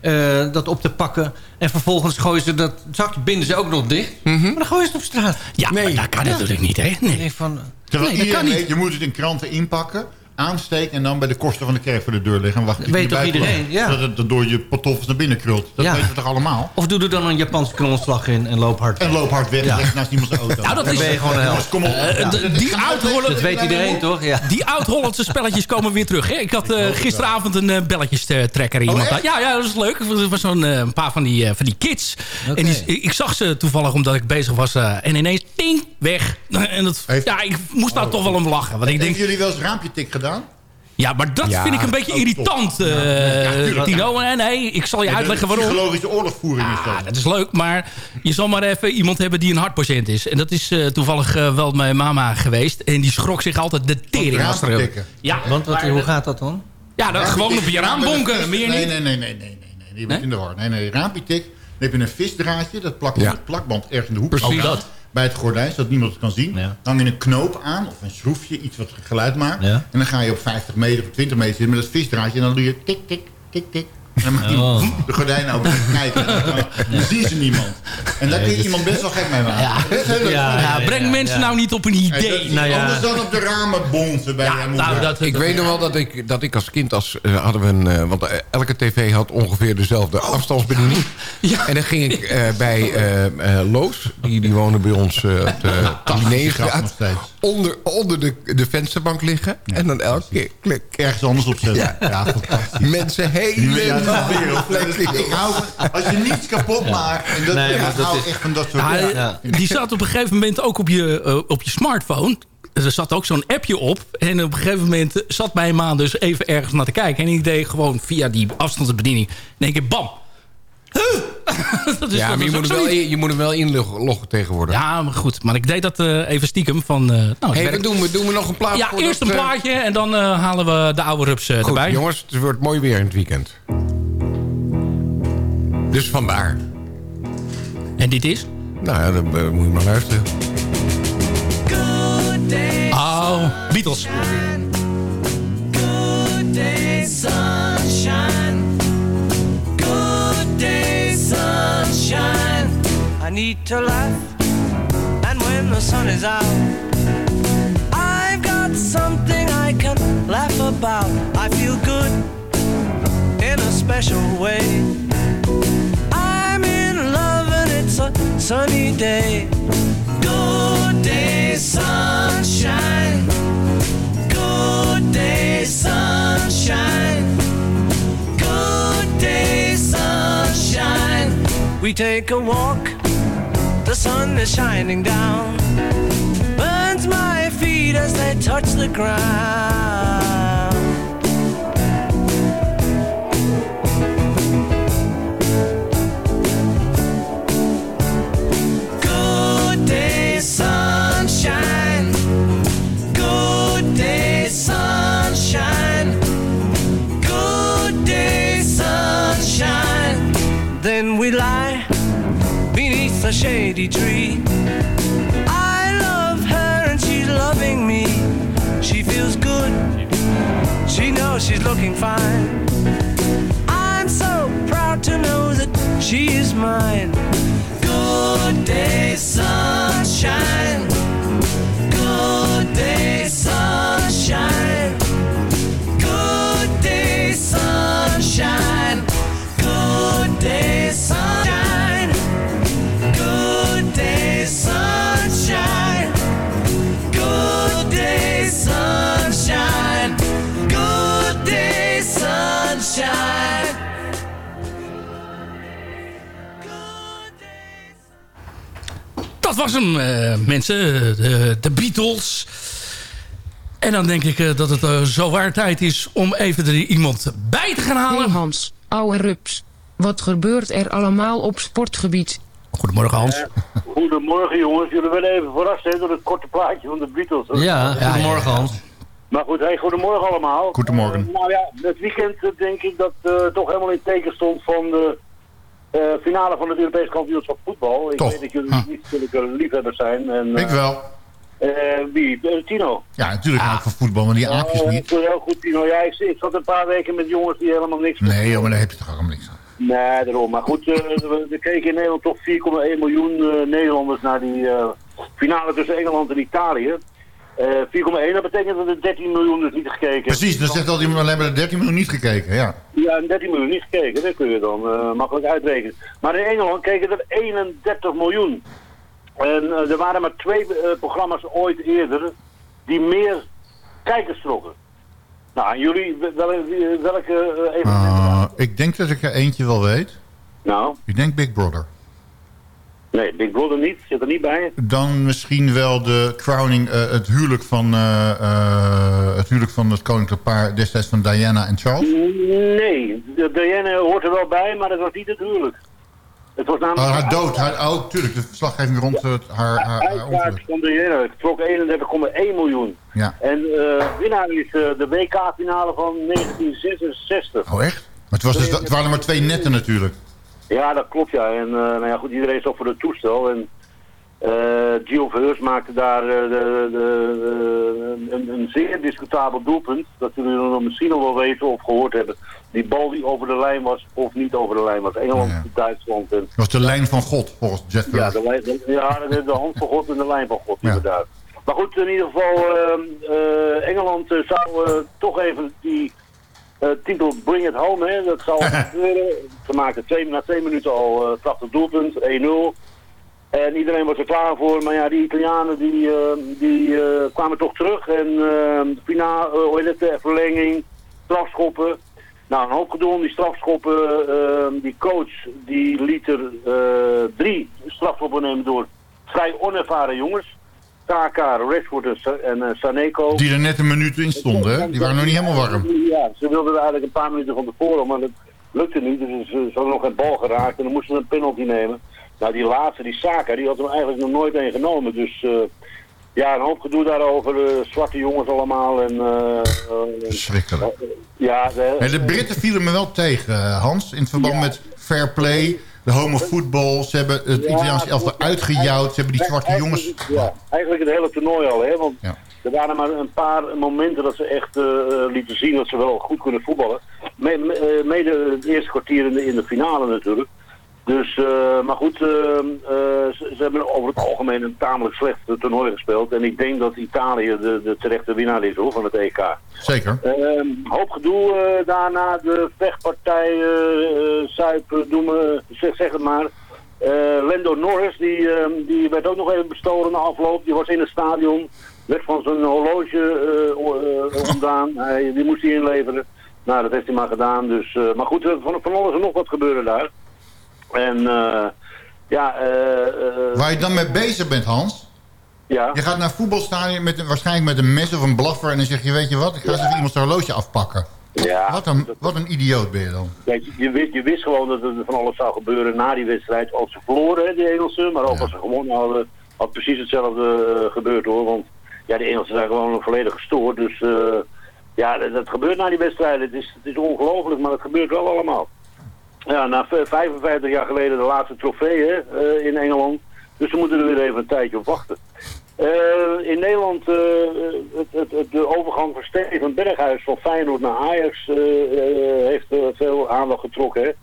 eh, dat op te pakken. En vervolgens gooien ze dat zakje, binden ze ook nog dicht. Mhm. Maar dan gooien ze het op straat. Ja, maar dat kan natuurlijk niet, hè? Nee. Van, nee, dat iedereen kan niet. je moet het in kranten inpakken, aansteken... en dan bij de kosten van de kerk voor de deur leggen. En wachten Weet toch buiten iedereen, ja. Dat het door je pantoffels naar binnen krult. Dat Ja. weten we toch allemaal? Of doe er dan een Japanse knolslag in en loop hard. En loop hard weg, Ja. naast iemands auto. Nou, dat is... ben je gewoon een kom op. Eh, Ja. die oud-Holland- Dat weet iedereen, toch? Ja. Die oud-Hollandse spelletjes komen weer terug. Hè? Ik had eh, gisteravond een uh, belletjes-trekker in. Oh, iemand. ja, ja, dat is leuk. Er was zo'n eh, een paar van die, eh, van die kids. En die, ik zag ze toevallig omdat ik bezig was. eh, en ineens, ting, weg. [laughs] En dat, Heeft- ja, ik moest daar toch wel om lachen. Want ik denk, Hebben jullie wel eens raampje tik gedaan? Ja, maar dat Ja, vind ik een beetje irritant, eh. Tino. Nee, nee, ik zal je uitleggen waarom. Psychologische oorlogvoering is Ja, dat. dat is leuk, maar je zal maar even iemand hebben die een hartpatiënt is. En dat is eh, toevallig eh, wel mijn mama geweest. En die schrok zich altijd de tering als er... tikken. Ja, Want wat, hoe gaat dat dan? Ja, dan gewoon op je raam bonken, Nee, meer nee, niet. nee, nee, nee, nee, nee, nee. Je bent Nee? in de war. Nee, nee, raampje tik. Dan heb je een visdraadje, dat plakt Ja. met plakband ergens in de hoek. Precies. Dat. Bij het gordijn, zodat niemand het kan zien. Ja. Dan hang je een knoop aan, of een schroefje, iets wat geluid maakt. Ja. En dan ga je op 50 meter of 20 meter zitten met dat visdraadje. En dan doe je tik, tik, tik, tik. En dan maakt Oh. de gordijnen open en kijken. En dan, zien ze niemand. En daar kun je iemand best wel gek mee maken. Ja. Breng mensen nou niet op een idee. Nou ja. Anders dan op de ramen bonzen bij Ja, je moeder. nou, dat, Ik weet nog wel dat ik, dat ik als kind, als, eh, hadden we een, eh, want eh, elke tv had ongeveer dezelfde afstandsbediening. [laughs] Ja. En dan ging ik eh, bij Loos, die, die woonde bij ons eh, op de [laughs] steeds. onder, onder de, de vensterbank liggen. En dan elke keer klik. Ergens anders op zetten. Ja, fantastisch. Mensen helemaal vlekken. Ik hou als je niets kapot maakt, en dat, Nee, dat hou is- echt van dat soort Ja, dingen. Ja. Die zat op een gegeven moment ook op je, eh, op je smartphone. Er zat ook zo'n appje op. En op een gegeven moment zat mijn maan dus even ergens naar te kijken. En ik deed gewoon via die afstandsbediening. In één keer bam. Huh? [laughs] dat is, Ja, maar je moet, wel, je moet hem wel inloggen tegenwoordig. Ja, maar goed. Maar ik deed dat eh, even stiekem van... eh, nou, Hey, doen we? Doen we nog een plaat? ja, eerst een plaatje en dan halen we de oude rups eh, Goed, erbij. jongens, het wordt mooi weer in het weekend. Dus vandaar. En dit is? Nou ja, dan eh, moet je maar luisteren. Oh, Beatles. Good day, sunshine. Good day, sunshine. I need to laugh, and when the sun is out, I've got something I can laugh about. I feel good in a special way. Sunny day. Good day, sunshine. Good day, sunshine. Good day, sunshine. We take a walk, the sun is shining down. Burns my feet as they touch the ground. She's looking fine. I'm so proud to know that she is mine. Good day, sunshine. Good day, sunshine. Good day, sunshine. Good day, Dat was hem, eh, mensen. De, de Beatles. En dan denk ik eh, dat het eh, zo waar tijd is om even er iemand bij te gaan halen. Hey Hans, ouwe rups. Wat gebeurt er allemaal op sportgebied? Goedemorgen Hans. Goedemorgen jongens, jullie werden even verrast hè, door het korte plaatje van de Beatles. Ja, goedemorgen Hans. Maar goed, hey, goedemorgen allemaal. Goedemorgen. Nou ja, het weekend denk ik dat eh, toch helemaal in teken stond van de finale van het Europees kampioenschap voetbal. Ik Toch. weet dat jullie niet zulke liefhebbers zijn. En, Ik eh, wel. eh, wie? Eh, Tino. Ja, natuurlijk hou ik van voetbal, maar die aapjes Oh, niet. heel goed Tino. Ja, ik, ik zat een paar weken met jongens die helemaal niks Nee, joh, maar daar heb je toch ook helemaal niks aan. Nee, daarom. Maar goed, eh, [laughs] we, we keken in Nederland toch 4,1 miljoen eh, Nederlanders naar die eh, finale tussen Engeland en Italië. Eh 4,1, dat betekent dat er 13 miljoen dus niet gekeken Precies, dan zegt al iemand, hebben er 13 miljoen niet gekeken. Ja. Ja, en 13 miljoen niet gekeken, dat kun je dan eh, makkelijk uitrekenen. Maar in Engeland keken er 31 miljoen. En eh, er waren maar twee eh, programma's ooit eerder die meer kijkers trokken. Nou, en jullie, welke, welke eh, even... Ah, ik denk dat ik er eentje wel weet. Nou, Ik denk Big Brother. Nee, Big Brother niet, zit er niet bij. Dan misschien wel de crowning, eh, het, huwelijk van, eh, eh, het huwelijk van het koninklijk paar destijds van Diana en Charles. Nee, de Diana hoort er wel bij, maar dat was niet het huwelijk. Het was namelijk... Oh, haar dood, haar, oh, tuurlijk, de verslaggeving rond het, haar, haar, haar ongeluk. van Diana, het trok 31,1 miljoen. Ja. En winnaar is de WK-finale van 1966. Oh, echt? Maar het, was dus, het waren maar twee netten natuurlijk. Ja, dat klopt ja. En eh, nou ja, goed, iedereen is op voor het toestel. En eh Gio Verheus maakte daar eh, de, de, de- een, een zeer discutabel doelpunt. Dat jullie nog misschien nog wel weten of gehoord hebben. Die bal die over de lijn was of niet over de lijn was. Engeland, Duitsland. En, Dat was de lijn van God, volgens Jeff ja, de, ja, de, hand van God en de lijn van God, inderdaad. Maar goed, in ieder geval, ehm, eh, Engeland zou toch even die titel Bring It Home, hè, dat zou [laughs] gebeuren. Ze maakten twee, na twee minuten al uh, prachtig doelpunt, 1-0. En iedereen was er klaar voor, maar ja, die Italianen die, eh, die eh, kwamen toch terug. En uh, finale, uh, hoe heet het, eh, verlenging, strafschoppen. Nou, een hoop gedoe om die strafschoppen. eh, die coach die liet er eh, drie strafschoppen nemen door vrij onervaren jongens. Kaka, Rashford en, eh, Saneco. Die er net een minuut in stonden, hè? Die waren nog niet helemaal warm. Ja, ze wilden er eigenlijk een paar minuten van tevoren, maar dat lukte niet. Dus ze, ze hadden nog geen bal geraakt en dan moesten ze een penalty nemen. Nou, die laatste, die Saka, die had hem eigenlijk nog nooit een genomen. Dus eh, ja, een hoop gedoe daarover. eh, zwarte jongens allemaal. En, eh, Verschrikkelijk. ja, de, En de Britten vielen me wel tegen, Hans, in verband met fair play, de homofootball. Ze hebben het Ja, Italiaanse elftal uitgejouwd. Ze hebben die zwarte jongens... Ja, eigenlijk het hele toernooi al, hè. Want Ja. er waren maar een paar momenten dat ze echt eh, lieten zien dat ze wel goed kunnen voetballen. Me- me- eh, mede het eerste kwartier in de, in de finale natuurlijk. Dus, eh, maar goed, eh, eh, ze, ze hebben over het algemeen een tamelijk slecht toernooi gespeeld. En ik denk dat Italië de, de terechte winnaar is hoor, van het EK. Zeker. Ehm, hoop gedoe eh, daarna, de vechtpartij, Suip, zeg, zeg het maar. Lando Norris, die, ehm, die werd ook nog even bestolen na afloop. Die was in het stadion, werd van zijn horloge ontdaan. Hij, die moest hij inleveren. Nou, dat heeft hij maar gedaan. Dus, maar goed, van, van alles en nog wat gebeuren daar. En eh, ja... eh, eh, Waar je dan mee bezig bent, Hans... Ja. Je gaat naar een voetbalstadion met, waarschijnlijk met een mes of een blaffer... en dan zeg je, weet je wat, ik ga eens even iemand zijn horloge afpakken. Ja. Wat een, wat een idioot ben je dan. Je, wist, je wist gewoon dat er van alles zou gebeuren na die wedstrijd. Als ze verloren, hè, die Engelsen. Maar ook als ze gewonnen hadden, had precies hetzelfde gebeurd hoor. Want ja, die Engelsen zijn gewoon volledig gestoord. Dus ja, dat, dat gebeurt na die wedstrijd. Het is, het is ongelooflijk, maar het gebeurt wel allemaal. Ja, na v- 55 jaar geleden de laatste trofee eh, in Engeland. Dus ze moeten er weer even een tijdje op wachten. Eh, in Nederland, eh, het, het, de overgang van Steven Berghuis van Feyenoord naar Ajax heeft veel aandacht getrokken.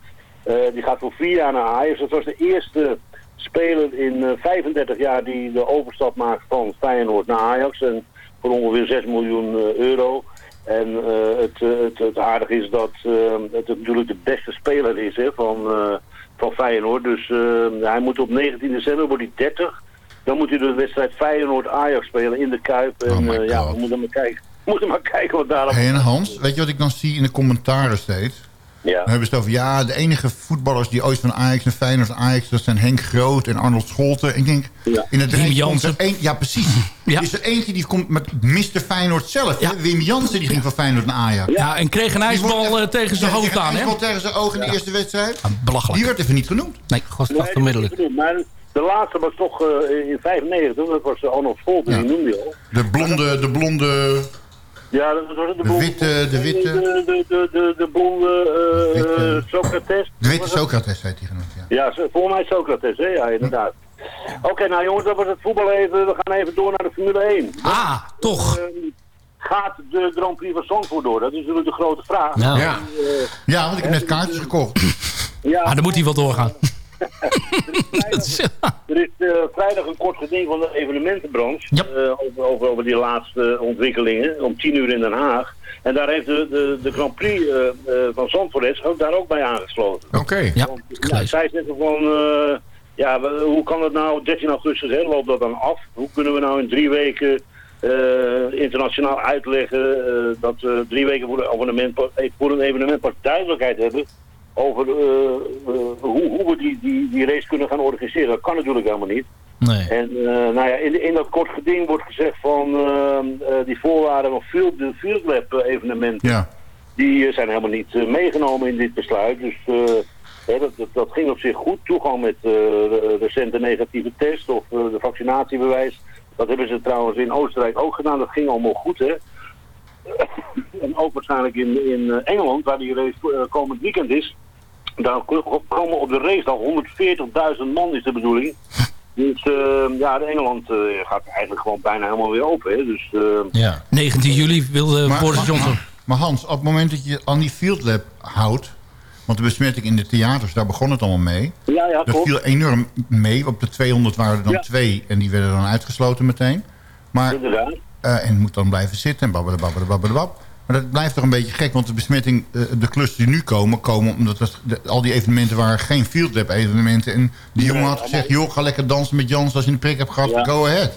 Die gaat voor vier jaar naar Ajax. Dat was de eerste speler in eh, 35 jaar die de overstap maakt van Feyenoord naar Ajax. En voor ongeveer 6 miljoen euro. En eh, het, eh, het, het aardige is dat eh, het natuurlijk de beste speler is hè, van, van Feyenoord. Dus hij moet op 19 december, wordt hij 30. Dan moet hij de wedstrijd Feyenoord-Ajax spelen in de Kuip. En eh, ja, we moeten maar kijken. We [laughs] moeten maar kijken wat daar Hey, en Hans, weet je wat ik dan zie in de commentaren steeds? Ja. Dan hebben ze het over, ja, de enige voetballers die ooit van Ajax en Feyenoord naar Ajax... dat zijn Henk Groot en Arnold Scholten. En ik denk, in het Wim Jansen. Ja, precies. Is er eentje die komt met Mr. Feyenoord zelf. hè? Wim Jansen die ging van Feyenoord naar Ajax. Ja, en kreeg een ijsbal eh, tegen zijn Ja, hoofd kreeg een aan, hè? ijsbal tegen zijn ogen in de eerste wedstrijd. Belachelijk. Die werd even niet genoemd. Nee, is niet Maar de laatste was toch eh, in 95, dat was Arnold Scholten, die noemde je al. De blonde, de blonde... Ja, dat was de De witte- de witte- De, de, de, de, de blonde eh, Socrates. De witte Socrates heet hij genoemd, ja. Ja, volgens mij Socrates, hè? Ja, inderdaad. Oké, nou jongens, dat was het voetbal even. We gaan even door naar de Formule 1. Ah, toch. Ehm, gaat de Grand Prix van Zandvoort door? Dat is natuurlijk de grote vraag. Ja. Eh, Ja, want ik heb net kaartjes gekocht. Ja. Ah, dan moet hij wel doorgaan. [laughs] Er is eh, vrijdag een kort geding van de evenementenbranche eh, over, over, over die laatste ontwikkelingen om 10 uur in Den Haag. En daar heeft de, de, de Grand Prix eh, eh, van Zandvoort ook daar ook bij aangesloten. Oké. Ja, Ja, zij zeggen van, eh, ja, hoe kan het nou, 13 augustus hè, loopt dat dan af? Hoe kunnen we nou in drie weken eh, internationaal uitleggen eh, dat we drie weken voor, de evenement, voor een evenement pas duidelijkheid hebben over eh, eh, hoe, hoe we die, die, die race kunnen gaan organiseren? Dat kan natuurlijk helemaal niet. Nee. En eh, nou ja, in, in dat kort geding wordt gezegd van die voorwaarden van field, de Field Lab evenementen, Ja. die zijn helemaal niet meegenomen in dit besluit. Dus hè, dat, dat, dat ging op zich goed. Toegang met recente negatieve test of de vaccinatiebewijs. Dat hebben ze trouwens in Oostenrijk ook gedaan. Dat ging allemaal goed, hè. [laughs] en ook waarschijnlijk in, in eh, Engeland, waar die race eh, komend weekend is. Daar ko- komen op de race al 140.000 man is de bedoeling. [laughs] Dus eh, ja, de Engeland eh, gaat eigenlijk gewoon bijna helemaal weer open. Hè. Dus, eh, Ja. 19 juli wilde Maar- Boris Johnson. Maar Hans, op het moment dat je aan die field lab houdt... want de besmetting in de theaters, daar begon het allemaal mee. Ja, ja, Dat viel enorm mee. Op de 200 waren er dan Ja. twee en die werden dan uitgesloten meteen. Maar, Inderdaad. Eh, en moet dan blijven zitten en babbelen, babbelen, babbelen, bab. Maar dat blijft toch een beetje gek, want de besmetting, eh, de clusters die nu komen, komen omdat het, de- al die evenementen waren geen field lab evenementen. En die jongen had gezegd, joh, ga lekker dansen met Jans als je een prik hebt gehad, Ja. go ahead.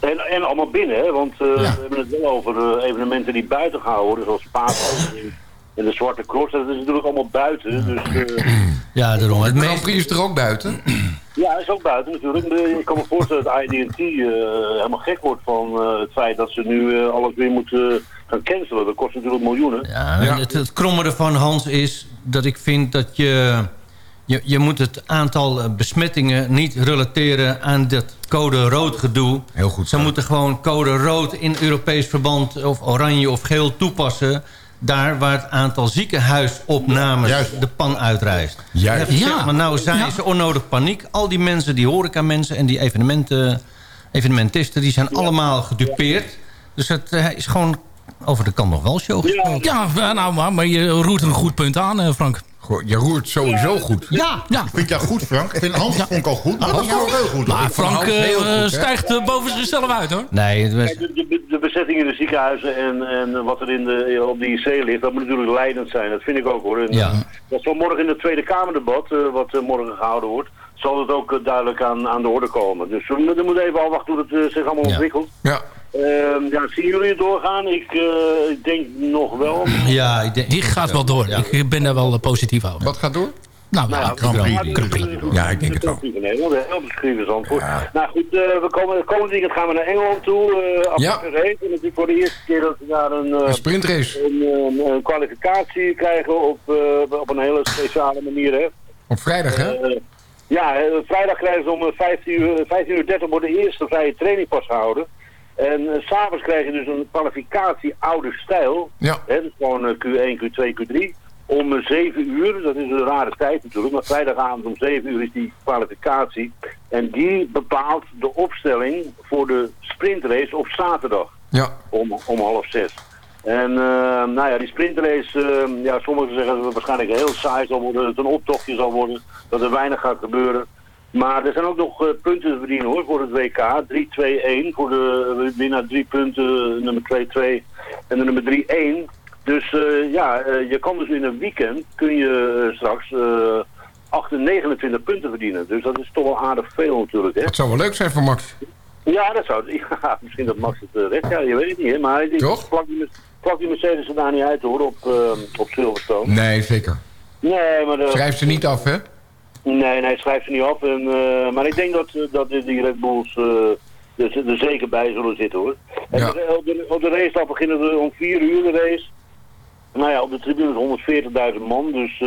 En, en allemaal binnen, hè? want eh, Ja. we hebben het wel over evenementen die buiten gehouden worden, zoals Pasen en de Zwarte Cross. Dat is natuurlijk allemaal buiten. Dus, eh, Ja, daarom. Het Grand. Prix is er ook buiten. ja, is ook buiten natuurlijk. Ik kan me voorstellen dat IDT eh helemaal gek wordt van eh, het feit dat ze nu alles weer moeten gaan cancelen. Dat kost natuurlijk miljoenen. Ja, Het, het kromme ervan, Hans, is dat ik vind dat je... Je, je moet het aantal besmettingen niet relateren aan dat code rood gedoe. Heel goed Ze moeten gewoon code rood in Europees verband of oranje of geel toepassen. Daar waar het aantal ziekenhuisopnames Juist. de pan uitreist. Juist. Ja. zeg maar nou zijn Ja. ze onnodig paniek. Al die mensen, die horeca-mensen en die evenementen, evenementisten... die zijn allemaal gedupeerd. Dus het eh, is gewoon over de kan nog wel show gesproken. Ja, nou, maar, maar je roert een goed punt aan, eh, Frank. Goh, Je roert sowieso goed. Ja, ja. Vind jij goed, Frank? Ik vind Hans vond ik al goed, maar Hans vond ik heel goed. Maar Ik Frank heel eh, goed, stijgt eh, boven zichzelf uit, hoor. Nee, het de, de, de bezetting in de ziekenhuizen en, en wat er in de, op de IC ligt, dat moet natuurlijk leidend zijn. Dat vind ik ook hoor. En, Ja. eh, Dat zal morgen in het Tweede Kamerdebat, eh, wat morgen gehouden wordt, zal het ook duidelijk aan, aan de orde komen. Dus we moeten moeten even afwachten hoe het zich allemaal Ja. ontwikkelt. Ja. Ehm, ja, zien jullie het doorgaan? Ik, eh, ik denk nog wel. Ja, ik denk, Die gaat wel door. Ja. Ik ben daar wel eh, positief over. Wat gaat door? Nou, Nou ja, ja, Grand Prix. Grand Grand Prix. Prix. Ja, ik denk het wel. In Nederland, de schrijvers antwoord. Nou goed, eh, we komen, komend weekend gaan we naar Engeland toe. eh Ja. ja. En het is voor de eerste keer dat we daar een, eh, Een sprintrace. een, eh, een kwalificatie krijgen op, eh, op een hele speciale manier. Hè. Op vrijdag, hè? Eh, ja, eh, vrijdag krijgen ze om eh, 15 uur, 15 uur 30 wordt de eerste vrije training pas gehouden. En uh, s'avonds krijg je dus een kwalificatie oude stijl. Ja. Hè, dus gewoon eh, Q1, Q2, Q3. Om eh, 7 uur, dat is een rare tijd natuurlijk, maar vrijdagavond om 7 uur is die kwalificatie. En die bepaalt de opstelling voor de sprintrace op zaterdag Ja. om, om half zes. En eh, nou ja, die sprintrace, eh, ja, sommigen zeggen dat het waarschijnlijk heel saai zal worden, dat het een optochtje zal worden, dat er weinig gaat gebeuren. Maar er zijn ook nog eh, punten te verdienen hoor, voor het WK. 3-2-1 voor de winnaar drie punten, nummer 2-2 en de nummer 3-1. Dus eh, ja, eh, je kan dus in een weekend, kun je straks eh 8 en 29 punten verdienen. Dus dat is toch wel aardig veel natuurlijk. Hè? Het zou wel leuk zijn voor Max. Ja, dat zou [laughs] ja, misschien dat Max het uh, redt. Ja, je weet het niet, hè? Maar ik plak die, plak die Mercedes er daar niet uit hoor, op, uh, op Silverstone. Nee, zeker. Nee, maar... Schrijf ze niet af, hè? Nee, nee, schrijf ze niet af. En, uh, maar ik denk dat, dat die Red Bulls uh, er, er, zeker bij zullen zitten hoor. En Ja. op, de, op de race beginnen we om 4 uur de race. Nou ja, op de tribune is 140.000 man, dus...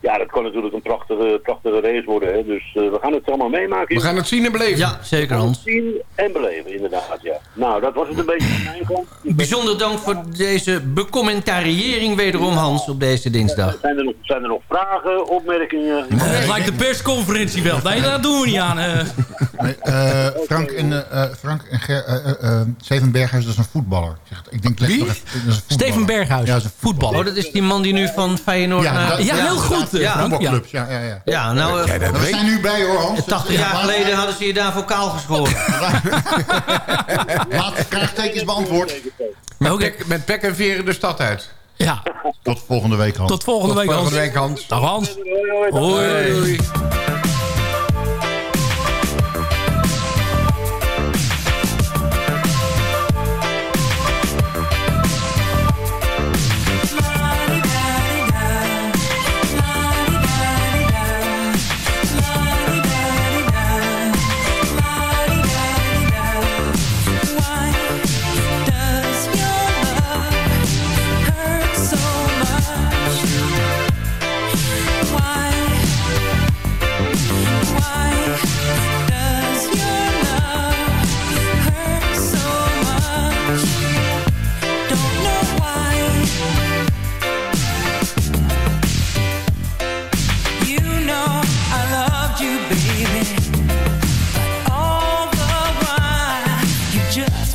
Ja, dat kan natuurlijk een prachtige, prachtige race worden. Hè? Dus uh, we gaan het allemaal meemaken. We gaan het zien en beleven. Ja, zeker Hans. Zien en beleven, inderdaad, ja. Nou, dat was het een beetje van mijn kant. Bijzonder dank voor deze becommentariëring wederom, Hans, op deze dinsdag. Zijn er nog, zijn er nog vragen, opmerkingen? Nee, het lijkt de persconferentie wel. Nee, dat doen we niet aan. Uh. Nee, uh, Frank en, uh, Frank en Ger, uh, Steven Berghuis, dat is een voetballer. Ik denk, Wie? Steven Berghuis, ja, voetballer. Oh, dat is die man die nu van Feyenoord... Ja, naar... dat, ja, heel goed ja. Ja, ja, ja. ja. nou, eh, we zijn nu bij hoor, Hans. 80 jaar geleden hadden ze je daarvoor kaal geschoren. [laughs] Laat vraagtekens beantwoord. Met, pek, met en veren de stad uit. Ja. Tot volgende week, Hans. Tot volgende, Tot week, volgende Hans. week, Hans. Dag, Hans. Hoi.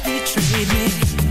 betrayed me.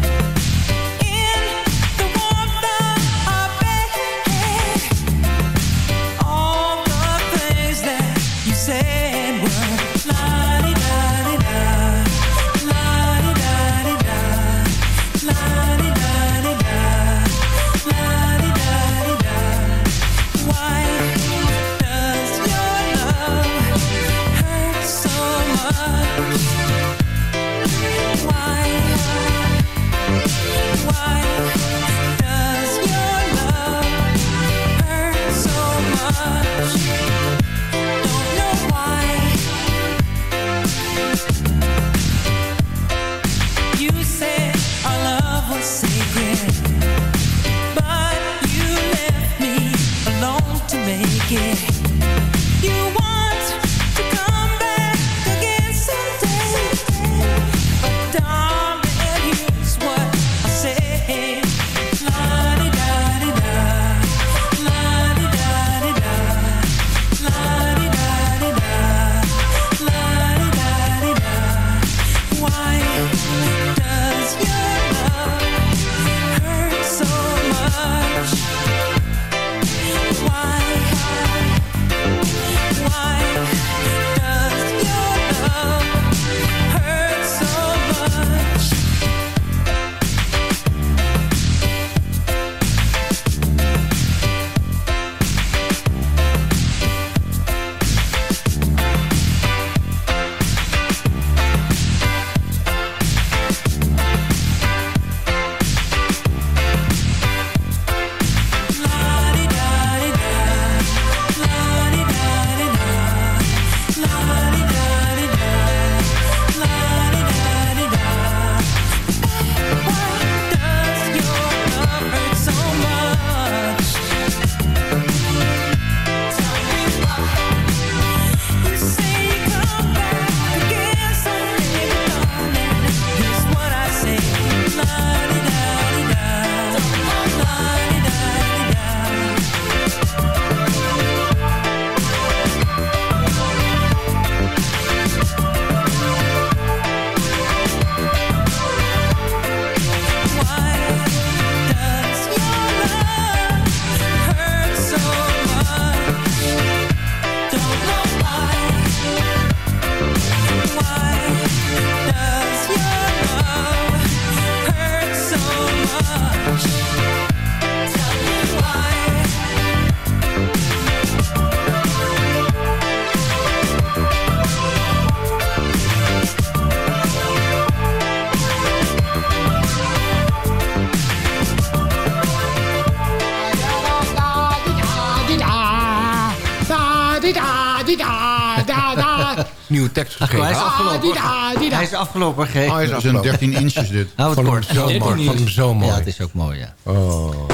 afgelopen gegeven. Oh, is dat zijn 13 inches dit. Zo mooi. Van hem zo mooi. Ja, het is ook mooi, ja. Oh,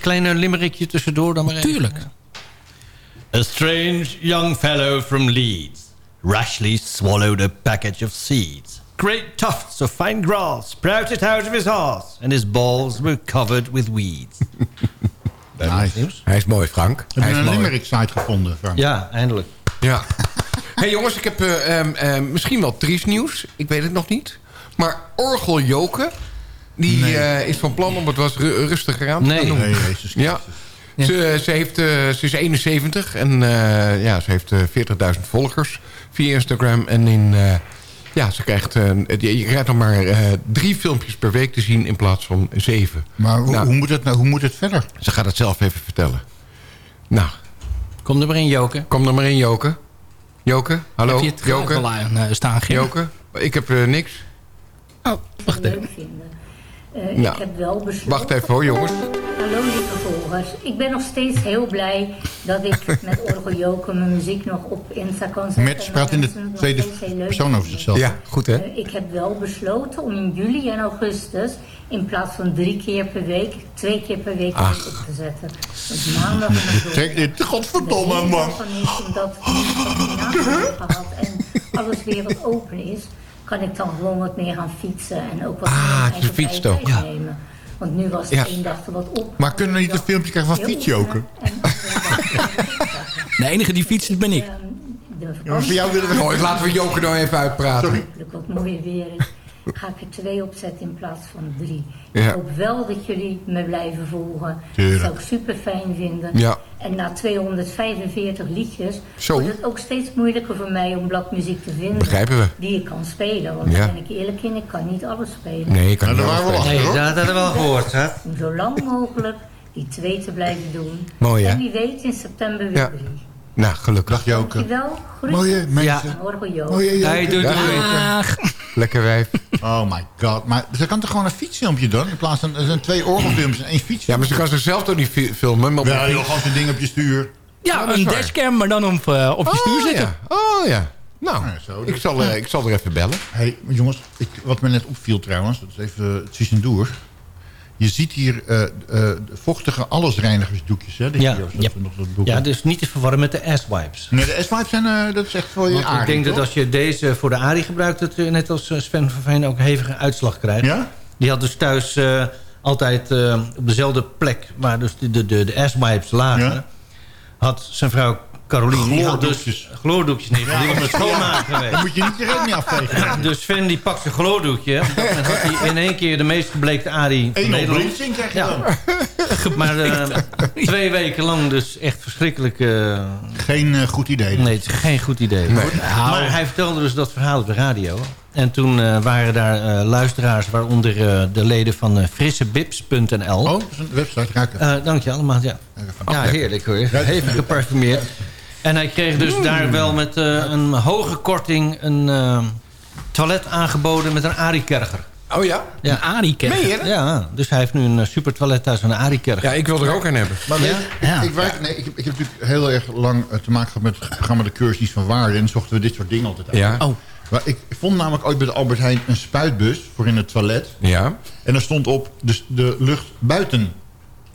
kleine limmerikje tussendoor dan maar. Tuurlijk. A strange young fellow from Leeds rashly swallowed a package of seeds. Great tufts of fine grass sprouted out of his heart... and his balls were covered with weeds. [laughs] nice. Hij is mooi, Frank. Hij heeft een Limerick-site gevonden, Frank. Ja, eindelijk. Ja hey jongens, ik heb eh, ehm, ehm, misschien wel triest nieuws. Ik weet het nog niet. Maar Orgel Joken, die eh, is van plan om het wat ru rustiger aan te nee. doen. Nee, ja. Ze, ze, heeft, eh, ze is 71 en ja, ze heeft 40.000 volgers via Instagram. En in, ja, ze krijgt, je krijgt nog maar drie filmpjes per week te zien in plaats van zeven. Maar hoe, nou. hoe moet het nou, hoe moet het verder? Ze gaat het zelf even vertellen. Nou, Kom er maar in, Joken. Kom er maar in, Joken. Joke, hallo. Heb je het Joke. eh, staan? Joke, ik heb eh, niks. Oh, wacht even. Eh, Nou, ik heb wel besloten... Wacht even hoor, jongens. Hallo lieve volgers. Ik ben nog steeds heel blij dat ik [laughs] met Orgel Joken mijn muziek nog op Insta kan zetten. Met praat in de tweede persoon over zichzelf. Ja, goed hè? Eh, ik heb wel besloten om in juli en augustus in plaats van drie keer per week, twee keer per week Ach. op te zetten. Dus maandag en [laughs] donderdag. Trek dit, godverdomme man. Omdat ik [laughs] gehad en alles weer wat open is, kan ik dan gewoon wat meer gaan fietsen en ook wat Ah, je fietst ook. Ja. nemen. Want nu was het Ja. één dag er wat op. Maar kunnen we niet een filmpje krijgen van fietsjoken? [laughs] De enige die fietst ben ik. Ja, voor jou willen we... Mooi, laten we Joke nou even uitpraten. Hopelijk wat mooier weer is, ga ik er twee opzetten in plaats van drie. Ja. Ik hoop wel dat jullie me blijven volgen. Tuurlijk. Dat zou ik super fijn vinden. Ja. En na 245 liedjes Zo. wordt het ook steeds moeilijker voor mij om bladmuziek te vinden. Begrijpen we. Die ik kan spelen. Want Ja. daar ben ik eerlijk in, ik kan niet alles spelen. Nee, ik kan Nou, niet alles spelen. hoor. dat hadden we wel gehoord, hè? Om zo lang mogelijk die twee te blijven doen. Mooi, hè? En wie weet in september weer Ja. drie. Nou, gelukkig. Dag Joke. Dankjewel. Groetjes. Mooie mensen. Jo. Mooie Joke. Hey, doei, doei. Lekker wijf. Oh my god. Maar ze kan toch gewoon een fietsfilmpje doen? In plaats van er zijn twee orgelfilmpjes en één fiets. Ja, maar ze kan zichzelf toch niet fi- filmen? Maar op Ja, joh, fiets? gewoon zo'n ding op je stuur. Ja, een dashcam, maar dan op, eh, op je stuur Oh, zitten. ja. Oh ja. Nou, Ja, zo, ik, dus- zal, eh, ik zal er even bellen. Hey, jongens, ik, wat me net opviel trouwens, dat is even het tussendoor. Je ziet hier eh eh, vochtige allesreinigersdoekjes, hè? Ja. Ja. nog Ja, dus niet te verwarren met de S-wipes. Nee, de S-Wipes zijn, eh, dat is echt voor je Want ik denk dat als je deze voor de ARI gebruikt... dat je net als Sven van Veen ook hevige uitslag krijgt. Ja? Die had dus thuis altijd op dezelfde plek... waar dus de, de, de, de S-wipes lagen... Ja? had zijn vrouw Had dus Gloordoekjes. gloordoekjes niet. Ja, die was met ja. schoonmaken geweest. Dan moet je niet je reet mee afvegen. Dus Sven die pakt zijn gloordoekje. Moment had hij in één keer de meest gebleekte Arie van Eén Nederland. bleaching krijg je Ja. dan. Maar eh, twee weken lang dus echt verschrikkelijk... eh, Geen eh, goed idee. Nee, het is geen goed idee. Maar hij vertelde dus dat verhaal op de radio. En toen eh, waren daar eh, luisteraars, waaronder eh, de leden van frissebibs.nl. Oh, dat is een website. Eh, dank je allemaal, ja. Ja, heerlijk hoor. Even geparfumeerd. En hij kreeg dus daar wel met eh, een hoge korting een eh, toilet aangeboden met een Ari-kerger. Oh ja? Ja. Een Ari-kerger? Ja, dus hij heeft nu een eh, super toilet thuis van een Ari-kerger. Ja, ik wil er ook een hebben. Maar Ja? Ja. ik, werk, nee, ik, heb, ik heb natuurlijk heel erg lang eh, te maken gehad met het programma De Cursus van Waarde. En zochten we dit soort dingen altijd uit. Ja. Oh, Maar ik vond namelijk ooit bij de Albert Heijn een spuitbus voor in het toilet. Ja. En er stond op dus de lucht buiten.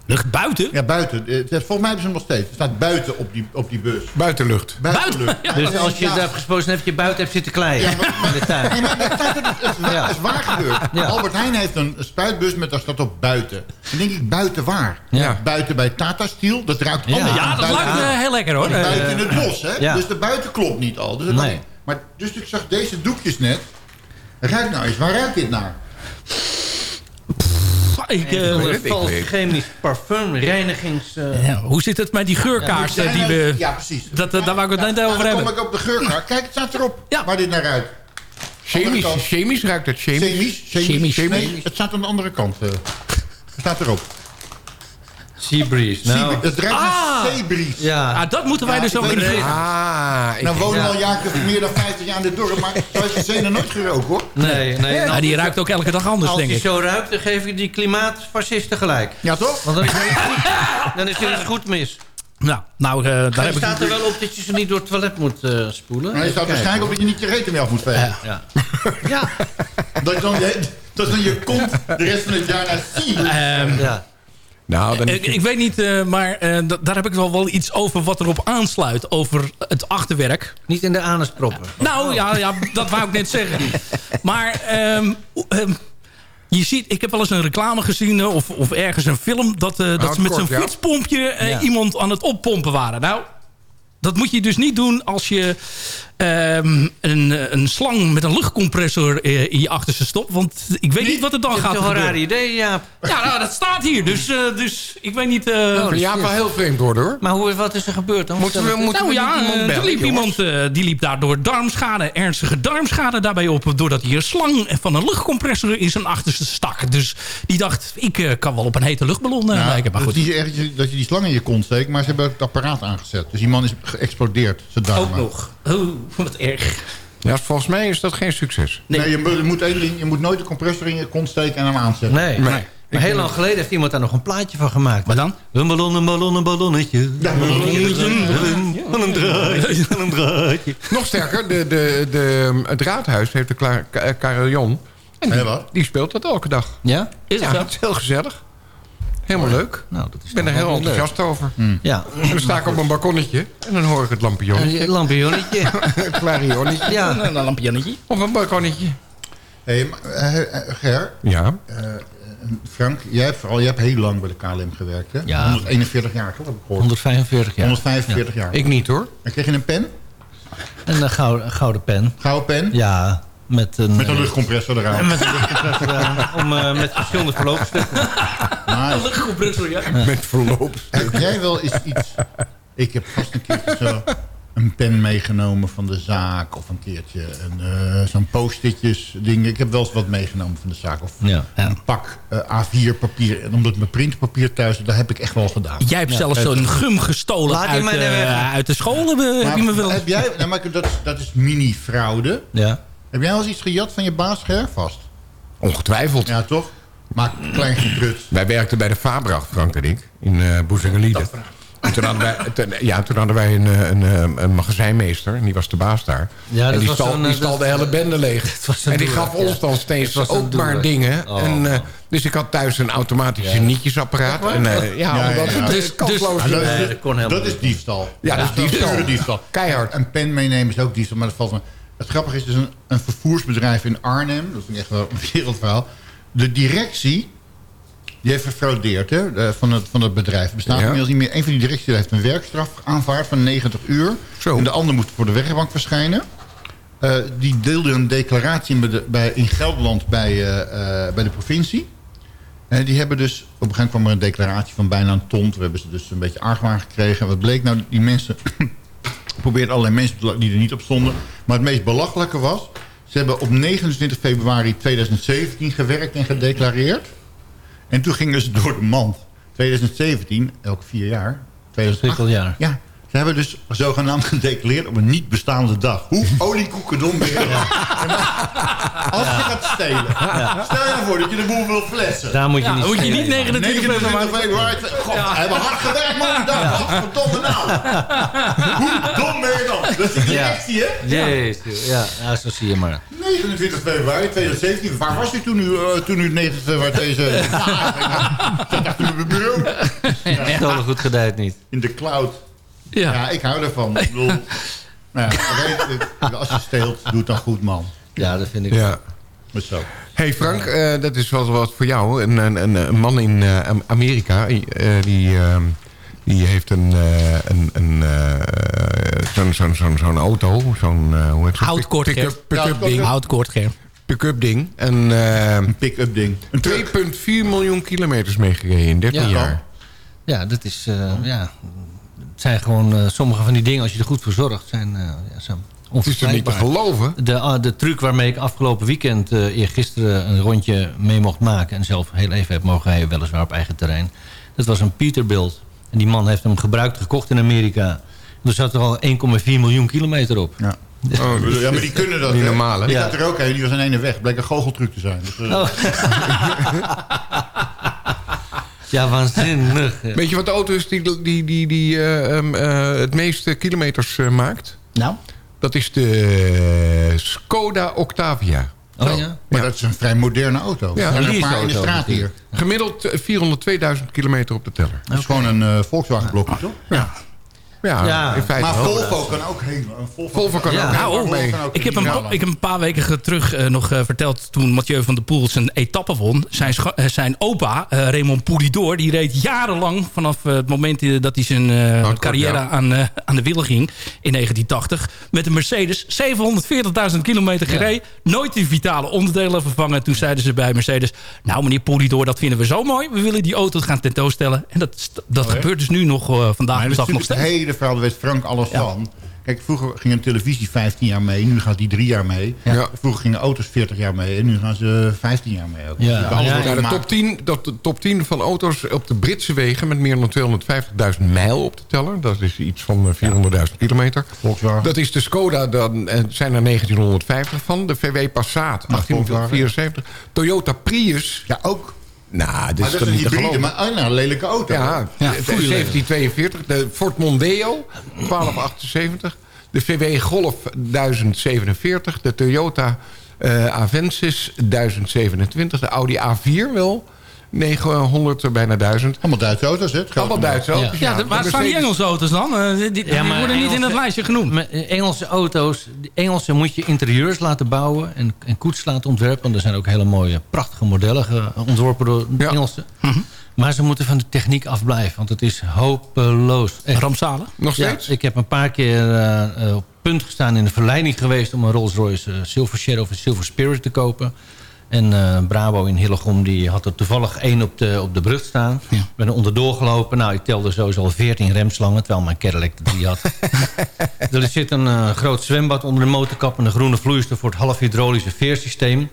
Lucht buiten? Ja, buiten. Eh, Volgens mij hebben ze hem nog steeds. Het staat buiten op die, op die bus. Buitenlucht. Buitenlucht. Ja, Dus als je ja, daar gesproken hebt, je buiten hebt zitten kleien Ja, maar- in de tuin. Nee, maar dat, is waar, Ja. dat is waar gebeurd. Ja. Albert Heijn heeft een spuitbus met daar staat op buiten. Dan denk ik, buiten waar? Ja. Buiten bij Tata Steel, dat ruikt Ja. anders. Ja, dan dat buiten- lijkt me heel lekker hoor. buiten Eh, in het bos, hè? Ja. Dus de buiten klopt niet al. Dus, Nee. maar, dus ik zag deze doekjes net. Ruik nou eens, waar ruikt dit naar? eh, ik vals niet. chemisch parfum, reinigings... eh, ja, hoe zit het met die geurkaarsen Zijn die we... Ja, precies. Dat, eh, daar wou ik het net Nou, over dan hebben. kom ik op de geurkaart. Kijk, het staat erop Ja. waar dit naar ruikt. Chemisch, chemisch ruikt het. Chemisch. Chemisch? Chemisch. Nee, het staat aan de andere kant. eh. Het staat erop. Sea breeze. Nou, Sea- het ruikt Ah. naar zeebries. ja. Ah, dat moeten wij Ja, dus ook in de het. gaten. Ah, Nou wonen Ja. al jaren [laughs] meer dan 50 jaar in dit dorp, maar heeft je zenen nooit gerookt hoor. Nee, nee. Ja, nou, die ruikt ook elke dag anders, als denk hij ik. zo ruikt, dan geef je die klimaatfascisten gelijk. Ja toch? Want dan is er iets goed, [laughs] dan is er iets goed mis. Nou, nou eh, daar Er heb ik... staat er wel op dat je ze niet door het toilet moet eh, spoelen. Maar je staat waarschijnlijk op dat je niet je reet mee af moet vegen. hoor. Ja. [laughs] Dat, je dan, je- dat dan je kont de rest van het jaar naar zien. Ehm, ja. Nou, dan ik, ik weet niet, eh, maar eh, da- daar heb ik wel wel iets over wat erop aansluit. Over het achterwerk. Niet in de anus proppen. Nou ja, ja, dat wou ik net zeggen. Maar ehm, ehm, je ziet, ik heb wel eens een reclame gezien eh, of, of ergens een film... dat, eh, dat ze met zo'n ja. fietspompje eh, Ja. iemand aan het oppompen waren. Nou, Dat moet je dus niet doen als je ehm, een, een slang met een luchtcompressor eh, in je achterste stopt. Want ik weet niet wat er dan gaat hebt toch een raar gebeuren. idee, Jaap. Ja, nou, dat staat hier. Dus, eh, dus ik weet niet... eh, Nou, ja, wel heel vreemd worden hoor. Maar hoe, wat is er gebeurd dan? Moeten we, moeten nou we ja, iemand eh, bellen, er liep iemand eh, die liep daardoor darmschade, ernstige darmschade daarbij op. Doordat hij een slang van een luchtcompressor in zijn achterste stak. Dus die dacht, ik eh, kan wel op een hete luchtballon eh, Ja, lijken. Maar het goed. is echt dat je die slang in je kont steekt, maar ze hebben het apparaat aangezet. Dus die man is geëxplodeerd, zijn darmen. Ook nog. Oh, wat erg. Ja, volgens mij is dat geen succes. Nee, je, moet- je moet één ding, je moet nooit de compressor in je kont steken en hem aanzetten. Nee. Nee. Maar heel lang geleden heeft iemand daar nog een plaatje van gemaakt. Maar dan? Een ballon, een ballon, een ballonnetje. Ja, een ballonnetje. Van een draadje, van een draadje. Nog sterker, de, de, de, het raadhuis heeft een carillon. En die, die speelt dat elke dag. Ja? Is het Ja, zo? het is heel gezellig. Helemaal leuk. Nou, dat is Ik ben er heel leuk. enthousiast over. Ja. En dan sta ik op een balkonnetje en dan hoor ik het lampionnetje. Een lampionnetje. [laughs] het clarionnetje. Ja. Een lampionnetje. Of een balkonnetje. Hé, maar, eh, eh, Ger, Ja. eh, Frank, jij hebt, vooral, jij hebt heel lang bij de KLM gewerkt, hè? Ja. 141 jaar, toch? Heb ik gehoord. 145 jaar. 145 jaar. Ik niet hoor. En kreeg je een pen? En een gouden, een gouden pen. Gouden pen? Ja, met een... Met een eh, luchtcompressor eraan. [laughs] Met een luchtcompressor eraan. Om eh, met verschillende verloopstukken. Maar Een luchtcompressor, ja. Met verloop. heb jij wel eens iets... Ik heb vast een keertje zo een pen meegenomen van de zaak. Of een keertje eh, zo'n post-itjes ding. Ik heb wel eens wat meegenomen van de zaak. Of Ja. een pak eh, A4 papier. En omdat mijn printpapier thuis is, dat heb ik echt wel gedaan. Jij hebt zelfs zo'n gum gestolen Laat uit, eh, weg. uit de school. Heb, je- heb je me wel heb jij, nou, maar dat, dat is mini-fraude. Ja. Heb jij wel eens iets gejat van je baas, Ger? Vast. Ongetwijfeld. Ja, toch? Maar klein geprut. Wij werkten bij de Fabracht, Frank en ik, in eh Boezengelide. En toen hadden wij, toen- ja, toen hadden wij een, eh, een, eh, een magazijnmeester en die was de baas daar. Ja, en dat die was stal, die eh, stal dat- de hele bende leeg. was een En die gaf ja. ons dan steeds ook maar dingen. Oh. En, eh, dus ik had thuis een automatische nietjesapparaat. En, eh, ja, Ja, omdat ja, ja. het Dus- dus, kansloos Ah, dat, Nee, is, dat kon helemaal dat is diefstal. Ja, dat is diefstal. Keihard. Een pen meenemen is ook diefstal, maar dat valt me... Het grappige is dus een, een vervoersbedrijf in Arnhem. Dat vind ik echt wel een wereldverhaal. De directie, die heeft gefraudeerd hè, van, het, van het bedrijf. Bestaat Ja. inmiddels niet meer. Een van die directies heeft een werkstraf aanvaard van 90 uur. Zo. En de ander moet voor de wegbank verschijnen. Eh, die deelde een declaratie in, bij in Gelderland bij, eh, eh, bij de provincie. En die hebben dus... Op een gegeven moment kwam er een declaratie van bijna een ton. Toen hebben ze dus een beetje argwaan gekregen. Wat bleek nou? Die mensen... probeerden allerlei mensen die er niet op stonden. Maar het meest belachelijke was... Ze hebben op 29 februari 2017 gewerkt en gedeclareerd. En toen gingen ze door de mand. 2017, elke vier jaar. 2008, Schrikkeljaar. Ja, ze hebben dus zogenaamd gedeclareerd op een niet bestaande dag. Hoe oliekoekendom ben je? [laughs] Als je gaat stelen. Stel je nou voor dat je de boel wil flessen. Daar moet je Ja, niet moet je niet 29 februari... 29 februari. God, we hebben hard gewerkt, man. dag. Wat verdomme nou. [laughs] Hoe dom ben je dan? Dat is de directie, hè? Jezus, ja. ja, zo zie je maar. 29 februari 2017. Waar was u toen u, eh, toen u 29 februari deze... [laughs] Ja, ik zat achter mijn bureau. Stolen goed gedijt niet. In de cloud. Ja. Ja, ik hou ervan. Ik bedoel, [laughs] nou ja, weet het, als je steelt, doe het dan goed, man. Ja, dat vind ik Ja. Maar zo. hey Frank, eh, dat is wel wat voor jou. Een, een, een, een man in eh, Am- Amerika, eh, die, eh, die heeft een, eh, een, een eh, zo'n zo'n zo'n zo'n auto. Zo'n, hoe heet het? Houtkort, Pick-up ding. Houtkort, Ger. Pick-up ding. En eh, Een pick-up ding. Een truck. 2,4 miljoen kilometers meegereden in 13 Ja. jaar. Ja, dat is... eh, ja, zijn gewoon eh, sommige van die dingen, als je er goed voor zorgt, zijn uh, ja, zo Het is niet te geloven? De, uh, de truc waarmee ik afgelopen weekend uh, eergisteren een rondje mee mocht maken... en zelf heel even heb mogen rijden, weliswaar op eigen terrein... dat was een Peterbilt. En die man heeft hem gebruikt gekocht in Amerika. Er zat er al 1,4 miljoen kilometer op. Ja. [laughs] Oh, ja, maar die kunnen dat. Niet normaal, hè? Die Ja. had er ook een, die was aan ene weg. Bleek een goocheltruc te zijn. Dus, uh, Oh. [laughs] [laughs] ja, waanzinnig. Weet je wat de auto is die, die, die, die uh, um, uh, het meeste kilometers uh, maakt? Nou? Dat is de Skoda Octavia. Oh ja? Maar dat is een vrij moderne auto. Ja, een paar in de straat hier. Gemiddeld 402.000 kilometer op de teller. Dat is gewoon een uh, Volkswagen blokje, toch? Ja. Ja, in feite maar wel. Volvo kan ook heel... een Volvo, Volvo kan ook heel Nou, lang mee. ik, heb een, pa- ik heb een paar weken terug eh, nog eh, verteld... toen Mathieu van der Poel zijn etappe won. Zijn, eh, zijn opa, Raymond Poulidor... die reed jarenlang vanaf het moment dat hij zijn eh, carrière ja. aan, eh, aan de willen ging... in 1980, met een Mercedes. 740.000 kilometer gereden. Nooit die vitale onderdelen vervangen. Toen zeiden ze bij Mercedes... nou meneer Poulidor, dat vinden we zo mooi. We willen die auto gaan tentoonstellen. En dat, dat Oh, gebeurt dus nu nog vandaag Maar de dat dag is nog steeds. Hele verhaal, daar weet Frank alles van. Kijk, vroeger ging een televisie 15 jaar mee, nu gaat die 3 jaar mee. Vroeger gingen auto's 40 jaar mee en nu gaan ze 15 jaar mee. Ook. Ja, Dus alles wordt de, gemaakt. top 10, dat, de top 10 van auto's op de Britse wegen... met meer dan 250.000 mijl op te tellen. Dat is iets van eh, 400.000 kilometer. Dat is de Skoda, dan eh, zijn er 1950 van. De VW Passat, 1874. Toyota Prius. Ja, ook. Nou, dit Maar is dat toch is een niet te hybride, geloven. maar oh, nou, een lelijke auto. Ja, Ja, de- goeie 1742. De Ford Mondeo, 1278. De VW Golf 1047. De Toyota eh, Avensis 1027. De Audi A4 wel 900, er bijna 1000. Allemaal Duitse auto's, hè? Allemaal Duitse auto's, Ja, waar staan die Engelse auto's dan? Eh, die die- die worden niet in het lijstje genoemd. Eh, Engelse auto's, de Engelse moet je interieurs laten bouwen en, en koets laten ontwerpen. Want er zijn ook hele mooie, prachtige modellen ontworpen door de Engelsen. Mhm. Maar ze moeten van de techniek afblijven, want het is hopeloos. Echt. Rampzalig? Nog Ja, steeds? ik heb een paar keer eh, eh, op punt gestaan in de verleiding geweest... om een Rolls-Royce eh, Silver Shadow of een Silver Spirit te kopen. En eh, Bravo in Hillegom die had er toevallig één op de, op de brug staan. Ik ben er onderdoor gelopen. Nou, ik telde sowieso al 14 remslangen, terwijl mijn Cadillac er drie had. [laughs] er zit een eh, groot zwembad onder de motorkap... en een groene vloeistof voor het halfhydraulische veersysteem.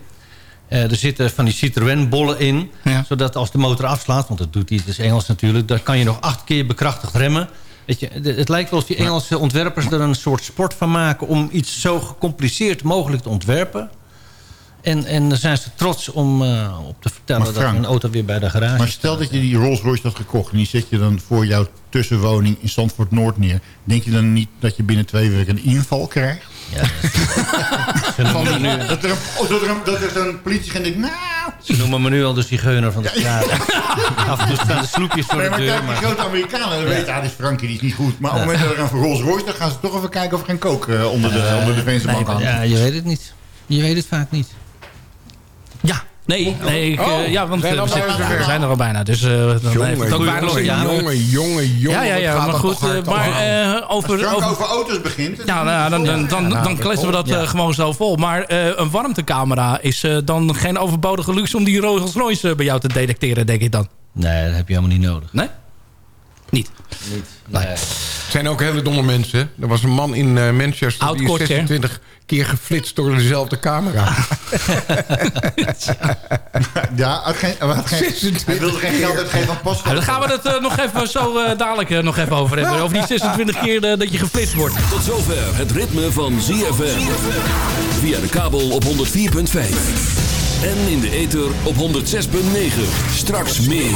Eh, er zitten van die Citroën-bollen in. Zodat als de motor afslaat, want dat doet hij, het is Engels natuurlijk... dan kan je nog acht keer bekrachtigd remmen. Weet je, het lijkt wel of die Engelse ontwerpers er een soort sport van maken... om iets zo gecompliceerd mogelijk te ontwerpen. En, en dan zijn ze trots om eh, op te vertellen dat een auto weer bij de garage Maar stel dat je die Rolls Royce had gekocht... en die zet je dan voor jouw tussenwoning in Zandvoort Noord neer. Denk je dan niet dat je binnen twee weken een inval krijgt? Ja, [laughs] Van dat, nu- dat, er een, oh, dat, er een, dat er denkt... Nou, Ze noemen me nu al de zigeuner van de straat. [laughs] Af en toe staan de sloepjes voor nee, de maar deur. kijk, die Maar... grote Amerikanen, dan weten, ah, die is Frankie, die is niet goed. Maar op het moment dat er een Rolls Royce, dan gaan ze toch even kijken of er geen kook eh, onder de, onder de vensterbank nee, hangt. Ja, je weet het niet. Je weet het vaak niet. Nee, nee ik, eh, Oh, ja, want eh, we, zijn, bijna zijn er al bijna. Dus eh, dan heeft het ook Jongen, waardeloos jongen, ja, jongen, jongen, jongen. Ja, ja, ja, gaat maar goed. hard eh, maar eh, over, Als over, over auto's begint... ja, nou, ja, dan, dan, dan, dan dat kletsen we dat Ja. eh, gewoon zo vol. Maar eh, een warmtecamera is eh, dan geen overbodige luxe... om die Rolls Royce eh, bij jou te detecteren, denk ik dan. Nee, dat heb je helemaal niet nodig. Nee? Niet? Niet. Nee. Het zijn ook hele domme mensen. Er was een man in eh, Manchester... Oud die is kort, hè? 26 keer geflitst door dezelfde camera. [laughs] [laughs] Ja, had geen, hij, had geen, hij wilde geen geld uitgeven aan pas. Nou, dan gaan we het eh, nog even zo eh, dadelijk nog even over hebben. Over die 26 keer dat je geflitst wordt. Tot zover het ritme van ZFM. Via de kabel op 104.5. En in de ether op 106.9. Straks meer.